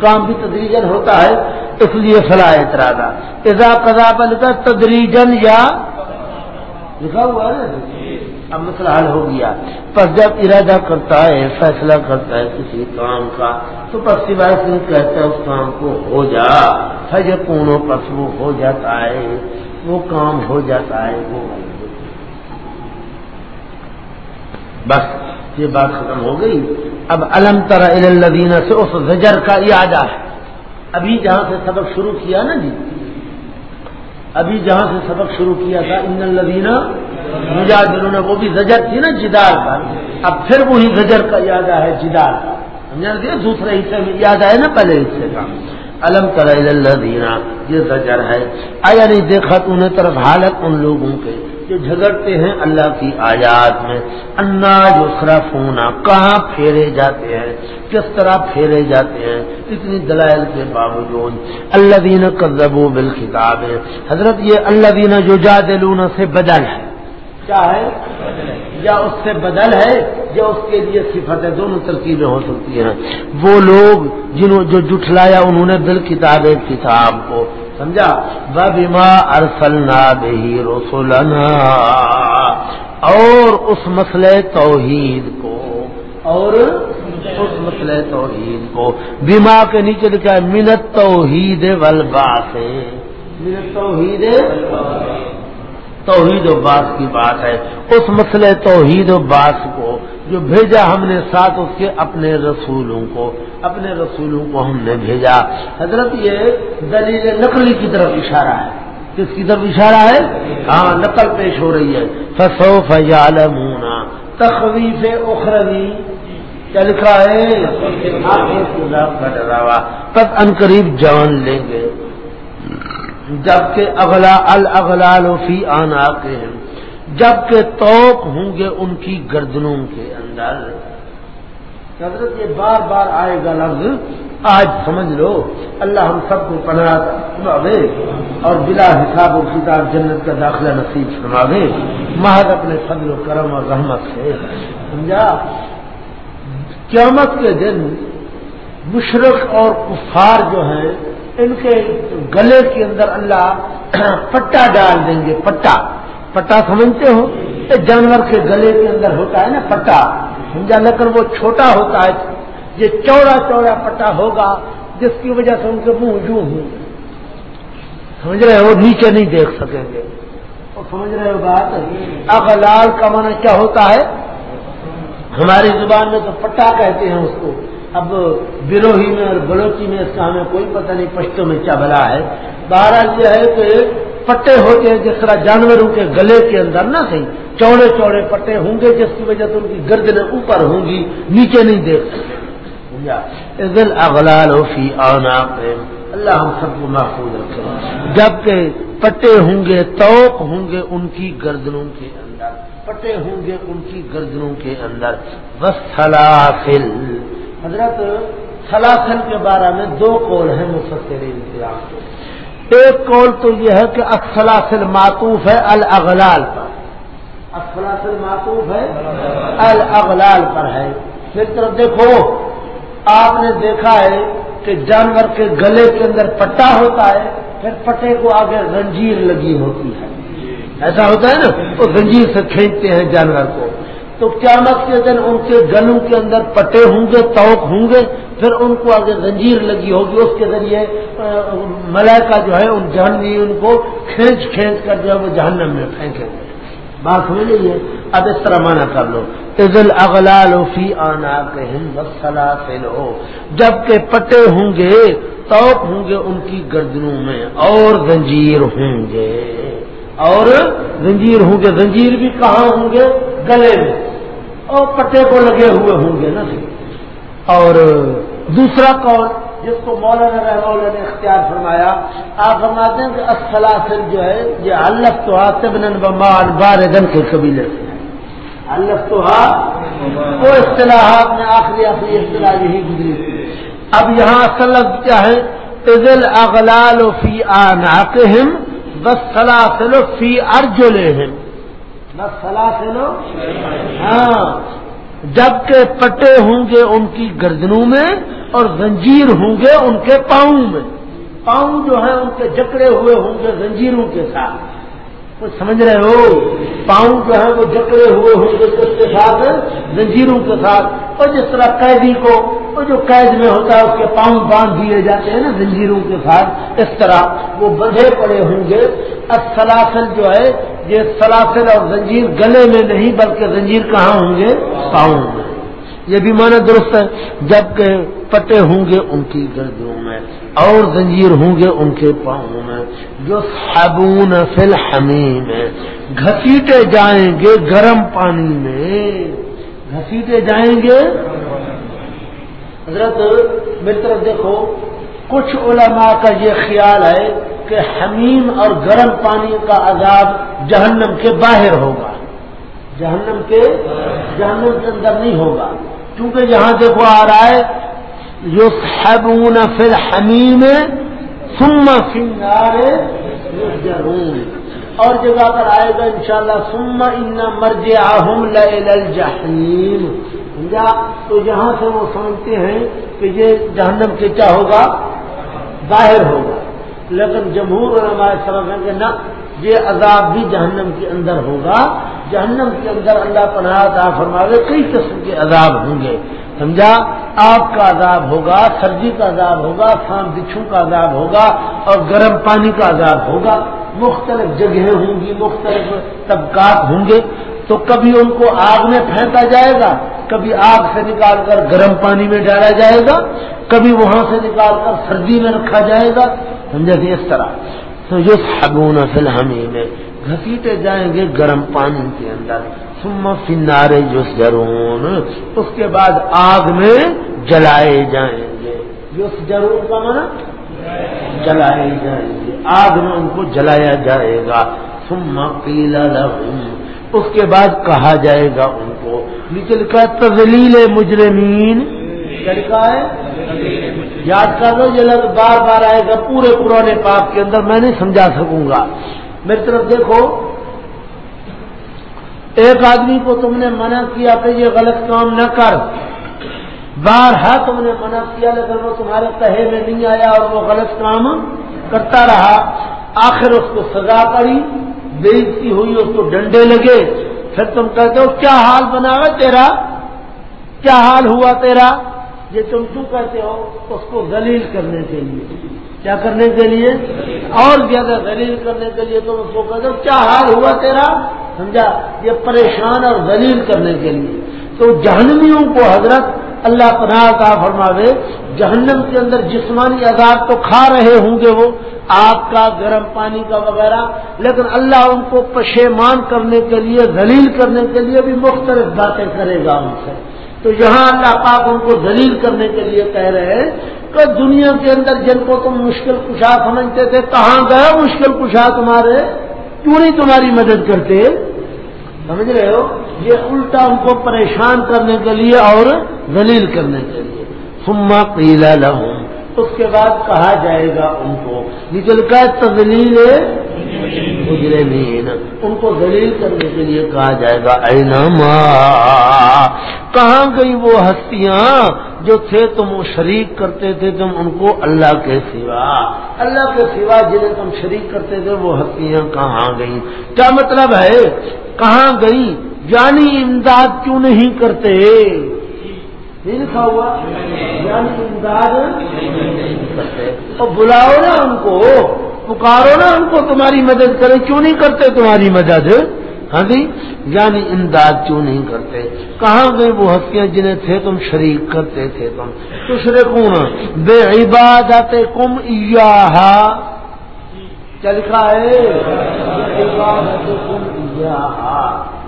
کام بھی تدریجن ہوتا ہے۔ اس لیے فلاح اعتراض۔ اضا قضا لکھا تدریجن یا، لکھا ہوا ہے نا؟ اب مسئلہ حل ہو گیا۔ پر جب ارادہ کرتا ہے، فیصلہ کرتا ہے کسی کام کا، تو پر سوائے سے کہتا ہے، اس کام کو ہو جا۔ فج کونوں پس وہ ہو جاتا ہے، وہ کام ہو جاتا ہے، وہ بس، یہ بات ختم ہو گئی۔ اب الم تر الدینہ سے اس زجر کا ارادہ ہے۔ ابھی جہاں سے سبق شروع کیا نا جی ابھی جہاں سے سبق شروع کیا تھا، ان الدینہ جنہوں نے وہ بھی زجر تھی نا جدار پر اب پھر وہی زجر کا یاد ہے جدار کا۔ دیا دوسرے حصے میں یاد آئے نا پہلے حصے کا۔ الم دینا یہ زجر ہے۔ آیا نہیں دیکھا تو انہیں طرف حالت ان لوگوں کے۔ جو جھگڑتے ہیں اللہ کی آیات میں۔ انا جو صرف ہونا کہاں پھیرے جاتے ہیں؟ کس طرح پھیرے جاتے ہیں؟ اتنی دلائل کے باوجود۔ اللہ دینا کزبو بال کتاب ہے حضرت، یہ اللہ دینا جو جادلون سے بدل ہے۔ کیا ہے؟ یا اس سے بدل ہے؟ یا اس کے لیے صفت ہے دونوں ترکیبیں ہو سکتی ہیں۔ وہ لوگ جنہوں جو جٹلایا انہوں نے دل کتاب کتاب کو۔ سمجھا؟ بیما ارسل بہی رسولنا اور اس مسئلے توحید کو، اور اس مسئلے توحید کو۔ بیما کے نیچے لکھا ہے منت توحید ولبا سے منت توحید توحید و باس کی بات ہے۔ اس مسئلے توحید و باس کو جو بھیجا ہم نے ساتھ اس کے اپنے رسولوں کو، اپنے رسولوں کو ہم نے بھیجا۔ حضرت یہ دلیل نقلی کی طرف اشارہ ہے۔ کس کی طرف اشارہ ہے؟ ہاں نقل پیش ہو رہی ہے۔ فسو فیالمونا تخویف اخروی۔ کیا لکھا ہے؟ ڈراوا۔ تب ان قریب جان لیں گے۔ جبکہ اغلا الاغلال فی آنا کے جبکہ توق ہوں گے ان کی گردنوں کے اندر۔ حضرت یہ بار بار آئے گا لفظ، آج سمجھ لو، اللہ ہم سب کو پناہ دے اور بلا حساب و کتاب جنت کا داخلہ نصیب فرماوے۔ محض اپنے فضل و کرم اور رحمت سے۔ سمجھا؟ قیامت کے دن مشرق اور کفار جو ہیں ان کے گلے کے اندر اللہ <clears throat> پٹا ڈال دیں گے، پٹا۔ پٹا سمجھتے ہو؟ جانور کے گلے کے اندر ہوتا ہے نا پٹا۔ سمجھا لیکن وہ چھوٹا ہوتا ہے۔ یہ چوڑا چوڑا پٹا ہوگا، جس کی وجہ سے ان کے منہ یوں ہوں۔ سمجھ رہے ہو؟ نیچے نہیں دیکھ سکیں گے۔ اور سمجھ رہے ہو بات؟ اغلال کا معنی کیا ہوتا ہے؟ ہماری زبان میں تو پٹا کہتے ہیں اس کو۔ اب بروہی میں اور بلوچی میں اس کا ہمیں کوئی پتہ نہیں، پشتوں میں کیا بلا ہے۔ بہرحال یہ ہے کہ پٹے ہوتے ہیں جس طرح جانوروں کے گلے کے اندر نہ صحیح چوڑے چوڑے پٹے ہوں گے، جس کی وجہ سے ان کی گردنیں اوپر ہوں گی، نیچے نہیں دیکھ سکتے۔ اغلال فی اللہ ہم سب کو محفوظ رکھے۔ جبکہ پٹے ہوں گے، توق ہوں گے ان کی گردنوں کے اندر۔ پٹے ہوں گے ان کی گردنوں کے اندر۔ بس حضرت سلاسل کے بارے میں دو قول ہیں مفسر انتظام ایک قول تو یہ ہے کہ اخلاصل معطوف ہے، الاغلال پر۔ اخلاصل معطوف ہے، الاغلال پر ہے۔ پھر طرف دیکھو، آپ نے دیکھا ہے کہ جانور کے گلے کے اندر پٹا ہوتا ہے، پھر پٹے کو آگے رنجیر لگی ہوتی ہے۔ ایسا ہوتا ہے نا، وہ رنجیر سے کھینچتے ہیں جانور کو۔ تو قیامت کے دن ان کے گلوں کے اندر پٹے ہوں گے، توق ہوں گے، پھر ان کو آگے زنجیر لگی ہوگی، اس کے ذریعے ملائکہ جو ہے، ان جہنمی، ان کو کھینچ کھینچ کر جو ہے وہ جہنم میں پھینکیں گے۔ بات سمجھ لیجیے اب اس طرح مانا کر لو۔ عزل اغلال فی آنا کہ لو جبکہ پٹے ہوں گے، توق ہوں گے ان کی گردنوں میں، اور زنجیر ہوں گے۔ اور زنجیر ہوں گے، زنجیر بھی کہاں ہوں گے؟ گلے میں۔ اور پٹے کو لگے ہوئے ہوں گے نا اور دوسرا کون جس کو مولانا رحمہ نے اختیار فرمایا، آپ فرماتے ہیں کہ اسلاسل جو ہے، یہ اللہ تو آصبن بمان بار دن کے قبیلے سے اللہ تو وہ اصطلاحات میں آخری آخری اصطلاح یہی گزری اب یہاں سلب کیا ہے؟ عزل اغلال فی آناقہم بس سلاسل فی ارجلہم۔ بس سلاسل ہاں۔ جبکہ پٹے ہوں گے ان کی گردنوں میں اور زنجیر ہوں گے ان کے پاؤں میں۔ پاؤں جو ہیں ان کے جکڑے ہوئے ہوں گے زنجیروں کے ساتھ۔ کچھ سمجھ رہے ہو؟ پاؤں جو ہیں وہ جکڑے ہوئے ہوں گے اس کے ساتھ زنجیروں کے ساتھ۔ اور جس طرح قیدی کو وہ جو قید میں ہوتا ہے اس کے پاؤں باندھ دیے جاتے ہیں نا زنجیروں کے ساتھ۔ اس طرح وہ بندھے پڑے ہوں گے۔ سلاسل جو ہے یہ سلاسل اور زنجیر گلے میں نہیں بلکہ زنجیر کہاں ہوں گے؟ پاؤں میں۔ یہ بھی مانا درست ہے جبکہ پٹے ہوں گے ان کی گردوں میں اور زنجیر ہوں گے ان کے پاؤں میں۔ جو صابون فل میں گھسیٹے جائیں گے گرم پانی میں۔ گھسیٹے جائیں گے؟ حضرت میری طرف دیکھو کچھ علماء کا یہ خیال ہے کہ حمیم اور گرم پانی کا عذاب جہنم کے باہر ہوگا۔ جہنم کے جہنم کے اندر نہیں ہوگا۔ کیونکہ یہاں دیکھو آ رہا ہے جو صحبون فل حمیم سما سنگارے اور جگہ پر آئے گا انشاءاللہ سما ان مرج آہم لجحیم تو یہاں سے وہ سمجھتے ہیں کہ یہ جہنم کے کیا ہوگا؟ باہر ہوگا۔ لیکن جمہور اور ہمارے سبق ہیں کہ نہ، یہ عذاب بھی جہنم کے اندر ہوگا۔ جہنم کے اندر اللہ پناہ عطا فرماوے، کئی قسم کے عذاب ہوں گے۔ سمجھا؟ آگ کا عذاب ہوگا، سردی کا عذاب ہوگا سام بچھو کا عذاب ہوگا اور گرم پانی کا عذاب ہوگا۔ مختلف جگہیں ہوں گی، مختلف طبقات ہوں گے۔ تو کبھی ان کو آگ میں پھینکا جائے گا، کبھی آگ سے نکال کر گرم پانی میں ڈالا جائے گا، کبھی وہاں سے نکال کر سردی میں رکھا جائے گا۔ سمجھا کہ اس طرح۔ تو جو صابون اصل میں گھسیٹے جائیں گے گرم پانی کے اندر۔ سما فنارے جو جرون اس کے بعد آگ میں جلائے جائیں گے۔ جو جرون کا من جلائے جائیں گے۔ آگ میں ان کو جلایا جائے گا۔ سما پیلا اس کے بعد کہا جائے گا ان کو نیچے لکھا تزلیل مجرمین۔ لکھا ہے؟ یاد کر لو، یہ لفظ بار بار آئے گا پورے پرانے پاپ کے اندر، میں نہیں سمجھا سکوں گا۔ میری طرف دیکھو، ایک آدمی کو تم نے منع کیا کہ یہ غلط کام نہ کر۔ بار ہے تم نے منع کیا، لیکن وہ تمہارے کہے میں نہیں آیا اور وہ غلط کام کرتا رہا۔ آخر اس کو سزا کری بےزتی ہوئی اس کو ڈنڈے لگے، پھر تم کہتے ہو، کیا حال بنا ہوا تیرا؟ کیا حال ہوا تیرا؟ یہ تم کیوں کہتے ہو؟ اس کو ذلیل کرنے کے لیے۔ کیا کرنے کے لیے؟ اور زیادہ ذلیل کرنے کے لیے تم اس کو کہتے ہو، کیا حال ہوا تیرا؟ سمجھا؟ یہ پریشان اور ذلیل کرنے کے لیے۔ تو جہنمیوں کو حضرت اللہ پناہ کا فرماوے جہنم کے اندر جسمانی عذاب تو کھا رہے ہوں گے وہ، آگ کا، گرم پانی کا وغیرہ، لیکن اللہ ان کو پشیمان کرنے کے لیے، ذلیل کرنے کے لیے بھی مختلف باتیں کرے گا ان سے۔ تو یہاں اللہ پاک ان کو ذلیل کرنے کے لیے کہہ رہے ہیں کہ دنیا کے اندر جن کو تم مشکل کشا سمجھتے تھے، کہاں گئے مشکل کشا تمہارے؟ کیوں نہیں تمہاری مدد کرتے؟ سمجھ رہے ہو؟ یہ الٹا ان کو پریشان کرنے کے لیے اور ذلیل کرنے کے لیے۔ سما پیلا لہوں اس کے بعد کہا جائے گا ان کو نکل کا تزلیل مجرمین، ان کو دلیل کرنے کے لیے کہا جائے گا۔ اینما کہاں گئی وہ ہستیاں جو تھے تم وہ شریک کرتے تھے تم ان کو اللہ کے سوا؟ اللہ کے سوا جنہیں تم شریک کرتے تھے وہ ہستیاں کہاں گئی کیا مطلب ہے؟ کہاں گئی یعنی امداد کیوں نہیں کرتے؟ نہیں لکھا ہوا۔ یعنی امداد۔ کرتے تو بلاؤ نا ان کو، پکارو نا ان کو، تمہاری مدد کرے کیوں نہیں کرتے تمہاری مدد؟ ہاں جی؟ یعنی امداد کیوں نہیں کرتے؟ کہاں گئے وہ ہستیاں جنہیں تھے تم؟ شریک کرتے تھے تم۔ دوسرے کون بے عبادت کم کیا لکھا ہے؟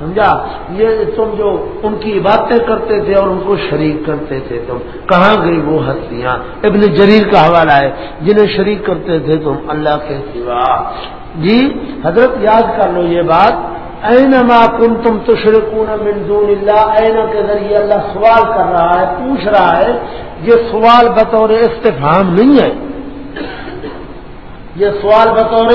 سمجھا؟ یہ تم جو ان کی باتیں کرتے تھے اور ان کو شریک کرتے تھے تم، کہاں گئی وہ ہستیاں؟ ابن جریر کا حوالہ ہے، جنہیں شریک کرتے تھے تم اللہ کے سوا۔ جی حضرت یاد کر لو یہ بات۔ این کن تم تو من دون اللہ این کے ذریعے اللہ سوال کر رہا ہے، پوچھ رہا ہے، یہ سوال بطور استفام نہیں ہے۔ یہ سوال بطور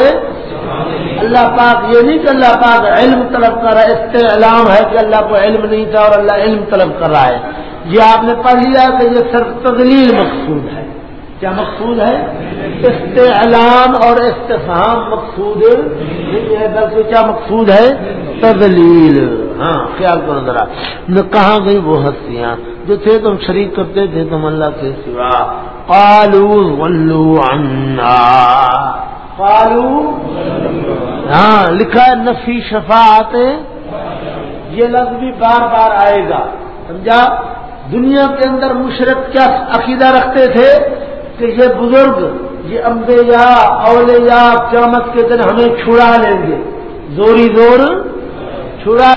اللہ پاک یہ نہیں کہ اللہ پاک علم طلب کر رہا ہے استعلام ہے کہ اللہ کو علم نہیں تھا اور اللہ علم طلب کر رہا ہے۔ یہ آپ نے پڑھ لیا کہ یہ صرف تدلیل مقصود ہے۔ کیا مقصود ہے؟ استعلام اور استفام مقصود نہیں ہے، بلکہ کیا مقصود ہے؟ تدلیل ہاں خیال کرو ذرا۔ نہ کہاں گئی وہ ہستیاں؟ جو تھے تم شریک کرتے تھے تم اللہ کے سوا۔ پالو ولو انا پالو ہاں لکھا ہے نفی شفاعت۔ یہ لفظ بھی بار بار آئے گا۔ سمجھا؟ دنیا کے اندر مشرق کیا عقیدہ رکھتے تھے؟ کہ یہ بزرگ، یہ امبیا اولیا قیامت کے دن ہمیں چھڑا لیں گے۔ زوری زور، چھڑا